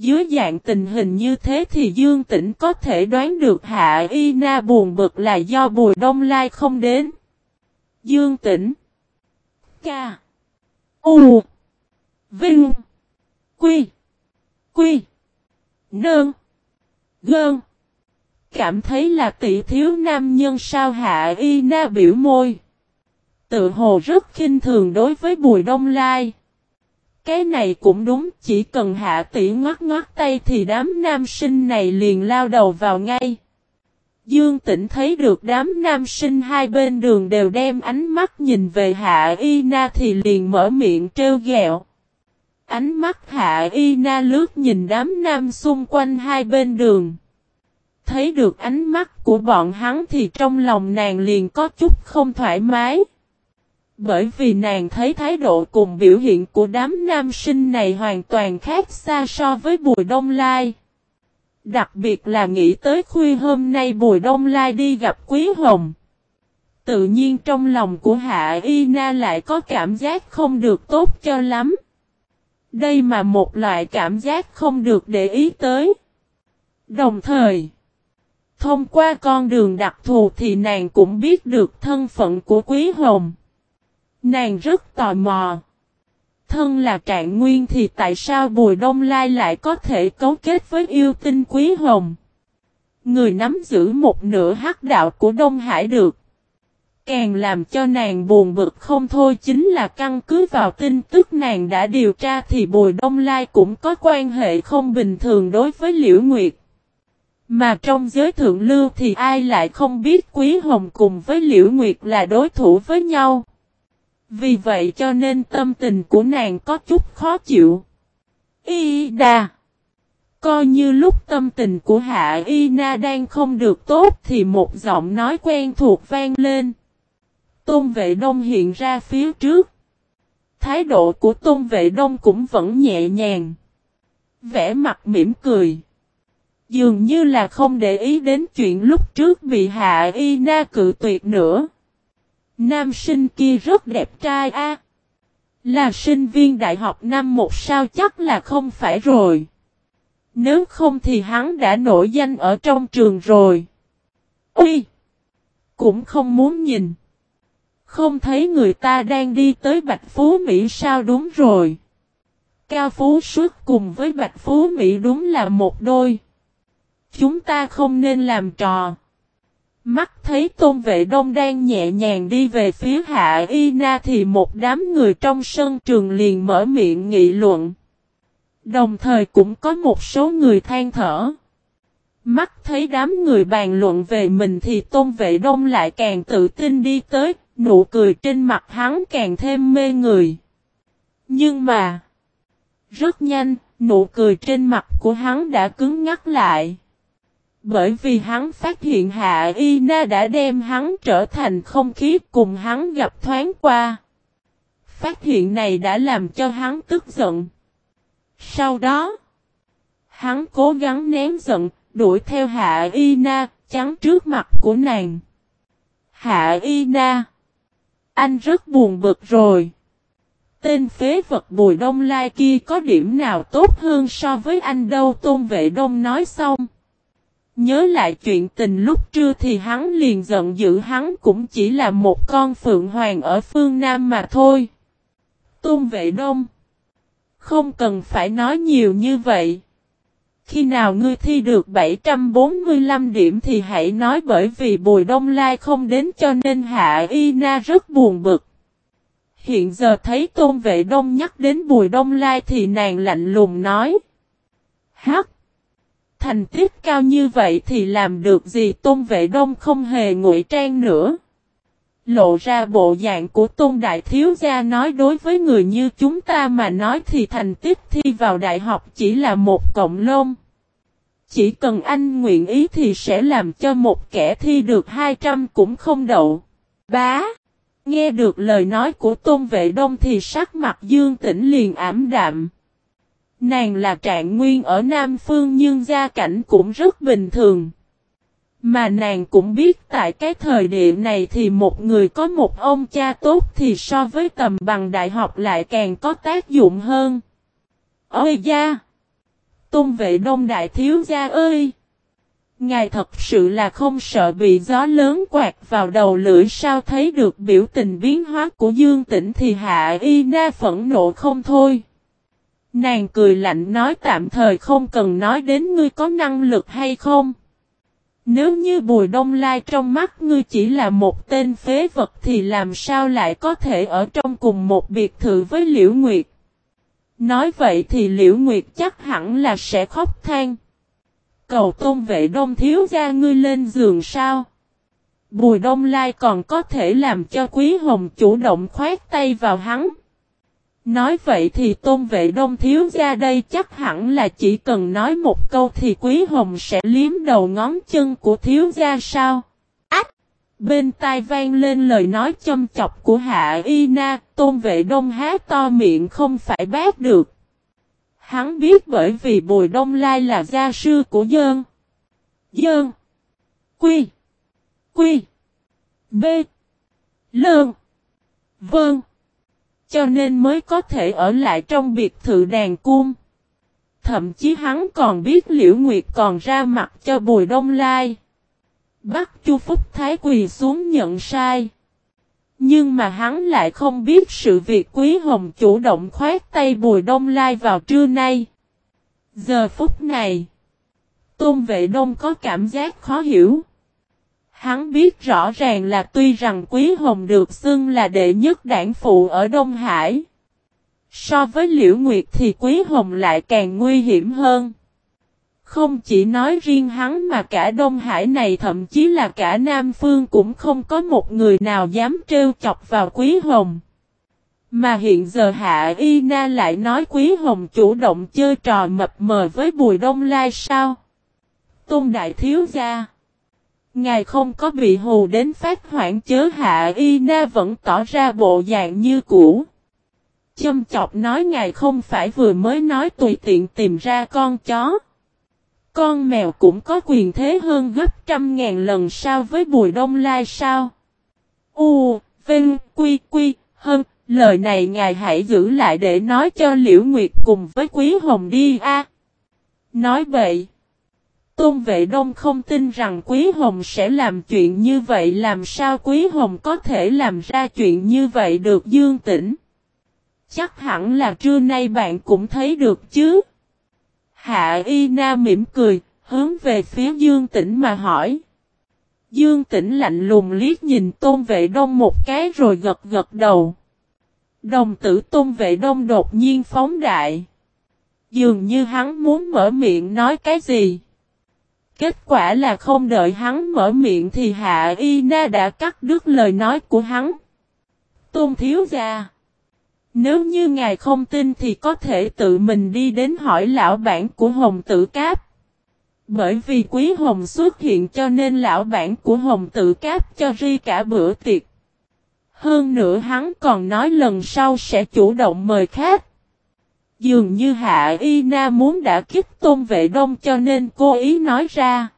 Dưới dạng tình hình như thế thì Dương Tĩnh có thể đoán được Hạ Y Na buồn bực là do Bùi Đông Lai không đến. Dương Tĩnh. Ca. U. Vinh. Quy. Quy. Nơn. Gơn. Cảm thấy là tỷ thiếu nam nhân sao Hạ Y Na biểu môi. Tự hồ rất khinh thường đối với Bùi Đông Lai. Cái này cũng đúng, chỉ cần hạ tỷ ngoắt ngoắt tay thì đám nam sinh này liền lao đầu vào ngay. Dương Tĩnh thấy được đám nam sinh hai bên đường đều đem ánh mắt nhìn về Hạ Y Na thì liền mở miệng trêu ghẹo. Ánh mắt Hạ Y Na lướt nhìn đám nam xung quanh hai bên đường. Thấy được ánh mắt của bọn hắn thì trong lòng nàng liền có chút không thoải mái. Bởi vì nàng thấy thái độ cùng biểu hiện của đám nam sinh này hoàn toàn khác xa so với Bùi Đông Lai. Đặc biệt là nghĩ tới khuya hôm nay Bùi Đông Lai đi gặp Quý Hồng. Tự nhiên trong lòng của Hạ Y Na lại có cảm giác không được tốt cho lắm. Đây mà một loại cảm giác không được để ý tới. Đồng thời, thông qua con đường đặc thù thì nàng cũng biết được thân phận của Quý Hồng. Nàng rất tò mò. Thân là trạng nguyên thì tại sao Bùi Đông Lai lại có thể cấu kết với yêu tinh Quý Hồng? Người nắm giữ một nửa hắc đạo của Đông Hải được. Càng làm cho nàng buồn bực không thôi chính là căn cứ vào tin tức nàng đã điều tra thì Bùi Đông Lai cũng có quan hệ không bình thường đối với Liễu Nguyệt. Mà trong giới thượng lưu thì ai lại không biết Quý Hồng cùng với Liễu Nguyệt là đối thủ với nhau. Vì vậy cho nên tâm tình của nàng có chút khó chịu. Y đà. Coi như lúc tâm tình của Hạ Y Na đang không được tốt thì một giọng nói quen thuộc vang lên. Tôn vệ đông hiện ra phía trước. Thái độ của tôn vệ đông cũng vẫn nhẹ nhàng. Vẽ mặt mỉm cười. Dường như là không để ý đến chuyện lúc trước bị Hạ Y Na cự tuyệt nữa. Nam sinh kia rất đẹp trai a. Là sinh viên đại học năm một sao chắc là không phải rồi. Nếu không thì hắn đã nổi danh ở trong trường rồi. Ui! Cũng không muốn nhìn. Không thấy người ta đang đi tới Bạch Phú Mỹ sao đúng rồi. Cao Phú Xuất cùng với Bạch Phú Mỹ đúng là một đôi. Chúng ta không nên làm trò. Mắt thấy tôn vệ đông đang nhẹ nhàng đi về phía hạ y na thì một đám người trong sân trường liền mở miệng nghị luận. Đồng thời cũng có một số người than thở. Mắt thấy đám người bàn luận về mình thì tôn vệ đông lại càng tự tin đi tới, nụ cười trên mặt hắn càng thêm mê người. Nhưng mà, rất nhanh, nụ cười trên mặt của hắn đã cứng ngắt lại. Bởi vì hắn phát hiện Hạ Y Na đã đem hắn trở thành không khí cùng hắn gặp thoáng qua. Phát hiện này đã làm cho hắn tức giận. Sau đó, hắn cố gắng nén giận, đuổi theo Hạ Y Na, chắn trước mặt của nàng. Hạ Y Na, anh rất buồn bực rồi. Tên phế vật Bùi Đông Lai kia có điểm nào tốt hơn so với anh đâu Tôn Vệ Đông nói xong. Nhớ lại chuyện tình lúc trưa thì hắn liền giận dữ, hắn cũng chỉ là một con phượng hoàng ở phương Nam mà thôi. Tôn vệ đông. Không cần phải nói nhiều như vậy. Khi nào ngươi thi được 745 điểm thì hãy nói bởi vì Bùi Đông Lai không đến cho nên Hạ Y Na rất buồn bực. Hiện giờ thấy Tôn Vệ Đông nhắc đến Bùi Đông Lai thì nàng lạnh lùng nói. Hắc! Thành tích cao như vậy thì làm được gì Tôn Vệ Đông không hề ngụy trang nữa. Lộ ra bộ dạng của Tôn Đại Thiếu Gia nói đối với người như chúng ta mà nói thì thành tích thi vào đại học chỉ là một cộng lông. Chỉ cần anh nguyện ý thì sẽ làm cho một kẻ thi được 200 cũng không đậu. Bá! Nghe được lời nói của Tôn Vệ Đông thì sắc mặt Dương Tĩnh liền ảm đạm. Nàng là trạng nguyên ở Nam Phương nhưng gia cảnh cũng rất bình thường. Mà nàng cũng biết tại cái thời điểm này thì một người có một ông cha tốt thì so với tầm bằng đại học lại càng có tác dụng hơn. Ôi da! Tôn vệ đông đại thiếu gia ơi! Ngài thật sự là không sợ bị gió lớn quạt vào đầu lưỡi sao thấy được biểu tình biến hóa của Dương Tĩnh thì Hạ Y Na phẫn nộ không thôi. Nàng cười lạnh nói tạm thời không cần nói đến ngươi có năng lực hay không. Nếu như Bùi Đông Lai trong mắt ngươi chỉ là một tên phế vật thì làm sao lại có thể ở trong cùng một biệt thự với Liễu Nguyệt. Nói vậy thì Liễu Nguyệt chắc hẳn là sẽ khóc than. Cầu tôn vệ đông thiếu gia ngươi lên giường sao? Bùi Đông Lai còn có thể làm cho Quý Hồng chủ động khoét tay vào hắn. Nói vậy thì tôn vệ đông thiếu gia đây chắc hẳn là chỉ cần nói một câu thì quý hồng sẽ liếm đầu ngón chân của thiếu gia sao? Ách! Bên tai vang lên lời nói châm chọc của Hạ Y Na, tôn vệ đông há to miệng không phải bác được. Hắn biết bởi vì Bùi Đông Lai là gia sư của Dơn. Dơn. Quy. Quy. B. Lơn. Vâng cho nên mới có thể ở lại trong biệt thự đàn cung. Thậm chí hắn còn biết Liễu Nguyệt còn ra mặt cho Bùi Đông Lai. Bắt Chu Phúc Thái quỳ xuống nhận sai. Nhưng mà hắn lại không biết sự việc Quý Hồng chủ động khoét tay Bùi Đông Lai vào trưa nay. Giờ phút này, Tôn Vệ Đông có cảm giác khó hiểu. Hắn biết rõ ràng là tuy rằng Quý Hồng được xưng là đệ nhất đảng phụ ở Đông Hải. So với Liễu Nguyệt thì Quý Hồng lại càng nguy hiểm hơn. Không chỉ nói riêng hắn mà cả Đông Hải này, thậm chí là cả Nam Phương cũng không có một người nào dám trêu chọc vào Quý Hồng. Mà hiện giờ Hạ Y Na lại nói Quý Hồng chủ động chơi trò mập mờ với Bùi Đông Lai sao? Tôn Đại Thiếu Gia Ngài không có bị hù đến phát hoảng chớ hạ y na vẫn tỏ ra bộ dạng như cũ. Châm chọc nói ngài không phải vừa mới nói tùy tiện tìm ra con chó. Con mèo cũng có quyền thế hơn gấp trăm ngàn lần sao với bùi đông lai sao. U, Vinh, Quy, Quy, Hân, lời này ngài hãy giữ lại để nói cho Liễu Nguyệt cùng với Quý Hồng đi a. Nói vậy. Tôn Vệ Đông không tin rằng Quý Hồng sẽ làm chuyện như vậy làm sao Quý Hồng có thể làm ra chuyện như vậy được dương tĩnh. Chắc hẳn là trưa nay bạn cũng thấy được chứ. Hạ Y Na mỉm cười, hướng về phía Dương Tĩnh mà hỏi. Dương Tĩnh lạnh lùng liếc nhìn Tôn Vệ Đông một cái rồi gật gật đầu. Đồng tử Tôn Vệ Đông đột nhiên phóng đại. Dường như hắn muốn mở miệng nói cái gì. Kết quả là không đợi hắn mở miệng thì Hạ Y Na đã cắt đứt lời nói của hắn. Tôn thiếu gia. Nếu như ngài không tin thì có thể tự mình đi đến hỏi lão bản của Hồng Tử Cáp. Bởi vì Quý Hồng xuất hiện cho nên lão bản của Hồng Tử Cáp cho ri cả bữa tiệc. Hơn nữa hắn còn nói lần sau sẽ chủ động mời khách. Dường như Hạ Y Na muốn đã kích tôn vệ đông cho nên cô ý nói ra.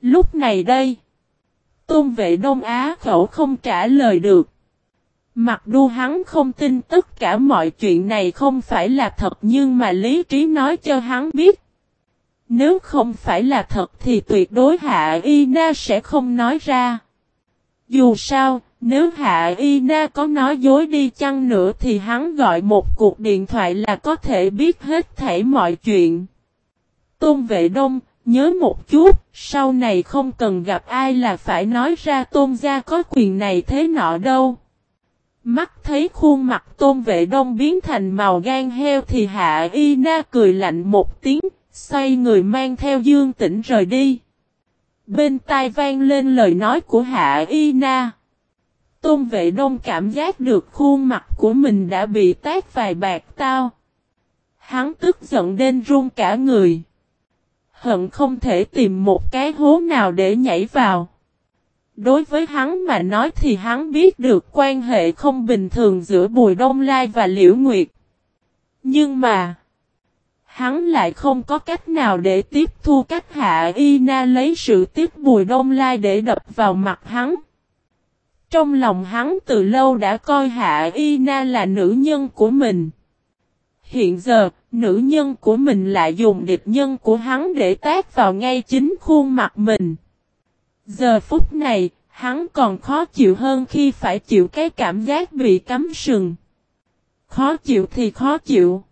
Lúc này đây, tôn vệ đông á khẩu không trả lời được. Mặc đu hắn không tin tất cả mọi chuyện này không phải là thật nhưng mà lý trí nói cho hắn biết. Nếu không phải là thật thì tuyệt đối Hạ Y Na sẽ không nói ra. Dù sao, nếu Hạ Y Na có nói dối đi chăng nữa thì hắn gọi một cuộc điện thoại là có thể biết hết thảy mọi chuyện. Tôn Vệ Đông, nhớ một chút, sau này không cần gặp ai là phải nói ra tôn gia có quyền này thế nọ đâu. Mắt thấy khuôn mặt tôn vệ đông biến thành màu gan heo thì hạ y na cười lạnh một tiếng, xoay người mang theo dương tĩnh rời đi. Bên tai vang lên lời nói của hạ y na. Tôn vệ đông cảm giác được khuôn mặt của mình đã bị tát vài bạc tao. Hắn tức giận đến run cả người. Hận không thể tìm một cái hố nào để nhảy vào. Đối với hắn mà nói thì hắn biết được quan hệ không bình thường giữa Bùi Đông Lai và Liễu Nguyệt. Nhưng mà, hắn lại không có cách nào để tiếp thu cách Hạ Y Na lấy sự tiếc Bùi Đông Lai để đập vào mặt hắn. Trong lòng hắn từ lâu đã coi Hạ Y Na là nữ nhân của mình. Hiện giờ, nữ nhân của mình lại dùng địch nhân của hắn để tác vào ngay chính khuôn mặt mình. Giờ phút này, hắn còn khó chịu hơn khi phải chịu cái cảm giác bị cắm sừng. Khó chịu thì khó chịu.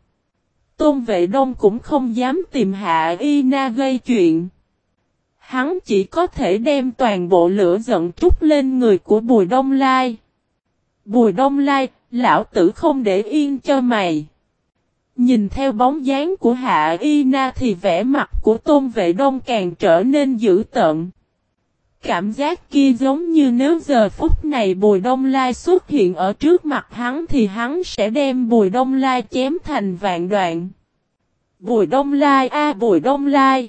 Tôn vệ đông cũng không dám tìm hạ y na gây chuyện. Hắn chỉ có thể đem toàn bộ lửa giận trút lên người của Bùi Đông Lai. Bùi Đông Lai, lão tử không để yên cho mày. Nhìn theo bóng dáng của Hạ Y Na thì vẻ mặt của Tôn Vệ Đông càng trở nên dữ tợn. Cảm giác kia giống như nếu giờ phút này Bùi Đông Lai xuất hiện ở trước mặt hắn thì hắn sẽ đem Bùi Đông Lai chém thành vạn đoạn. Bùi Đông Lai a Bùi Đông Lai.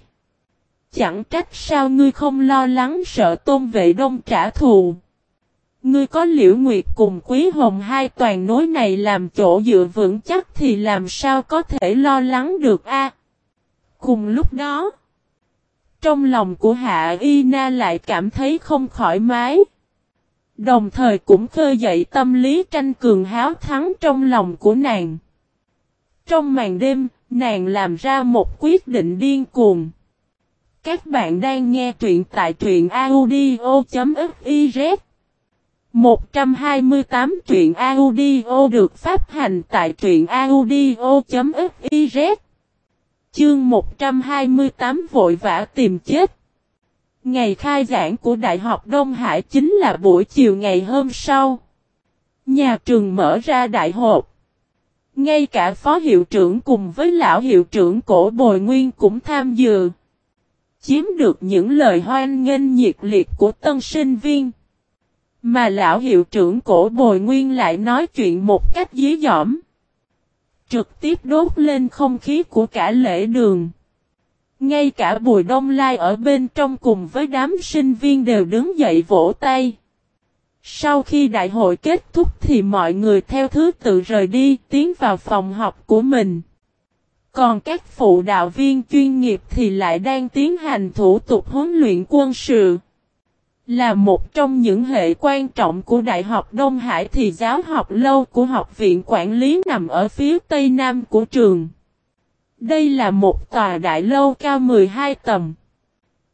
Chẳng trách sao ngươi không lo lắng sợ tôn vệ đông trả thù. Ngươi có liễu nguyệt cùng quý hồng hai toàn nối này làm chỗ dựa vững chắc thì làm sao có thể lo lắng được a? Cùng lúc đó, trong lòng của Hạ Y Na lại cảm thấy không thoải mái. Đồng thời cũng khơi dậy tâm lý tranh cường háo thắng trong lòng của nàng. Trong màn đêm, nàng làm ra một quyết định điên cuồng. Các bạn đang nghe truyện tại truyện audio.fiz 128 truyện audio được phát hành tại truyện audio.fiz Chương 128 vội vã tìm chết Ngày khai giảng của Đại học Đông Hải chính là buổi chiều ngày hôm sau. Nhà trường mở ra đại hộp. Ngay cả phó hiệu trưởng cùng với lão hiệu trưởng cổ bồi nguyên cũng tham dự chiếm được những lời hoan nghênh nhiệt liệt của tân sinh viên. Mà lão hiệu trưởng cổ bồi nguyên lại nói chuyện một cách dí dỏm. Trực tiếp đốt lên không khí của cả lễ đường. Ngay cả bùi đông lai ở bên trong cùng với đám sinh viên đều đứng dậy vỗ tay. Sau khi đại hội kết thúc thì mọi người theo thứ tự rời đi, tiến vào phòng học của mình. Còn các phụ đạo viên chuyên nghiệp thì lại đang tiến hành thủ tục huấn luyện quân sự. Là một trong những hệ quan trọng của Đại học Đông Hải thì giáo học lâu của Học viện Quản lý nằm ở phía tây nam của trường. Đây là một tòa đại lâu cao 12 tầng.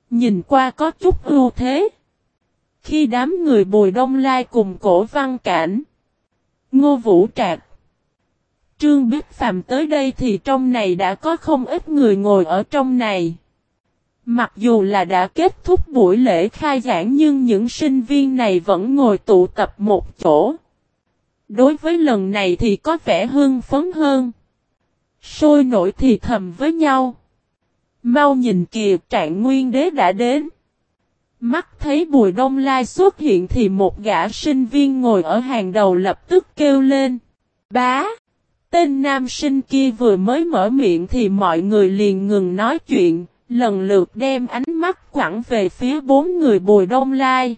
Nhìn qua có chút ưu thế. Khi đám người Bùi Đông Lai cùng cổ văn cảnh, Ngô Vũ Trạc, Trương Bích Phạm tới đây thì trong này đã có không ít người ngồi ở trong này. Mặc dù là đã kết thúc buổi lễ khai giảng nhưng những sinh viên này vẫn ngồi tụ tập một chỗ. Đối với lần này thì có vẻ hưng phấn hơn. Sôi nổi thì thầm với nhau. Mau nhìn kìa, trạng nguyên đế đã đến. Mắt thấy Bùi Đông Lai xuất hiện thì một gã sinh viên ngồi ở hàng đầu lập tức kêu lên. Bá! Tên nam sinh kia vừa mới mở miệng thì mọi người liền ngừng nói chuyện, lần lượt đem ánh mắt quẳng về phía bốn người Bùi Đông Lai.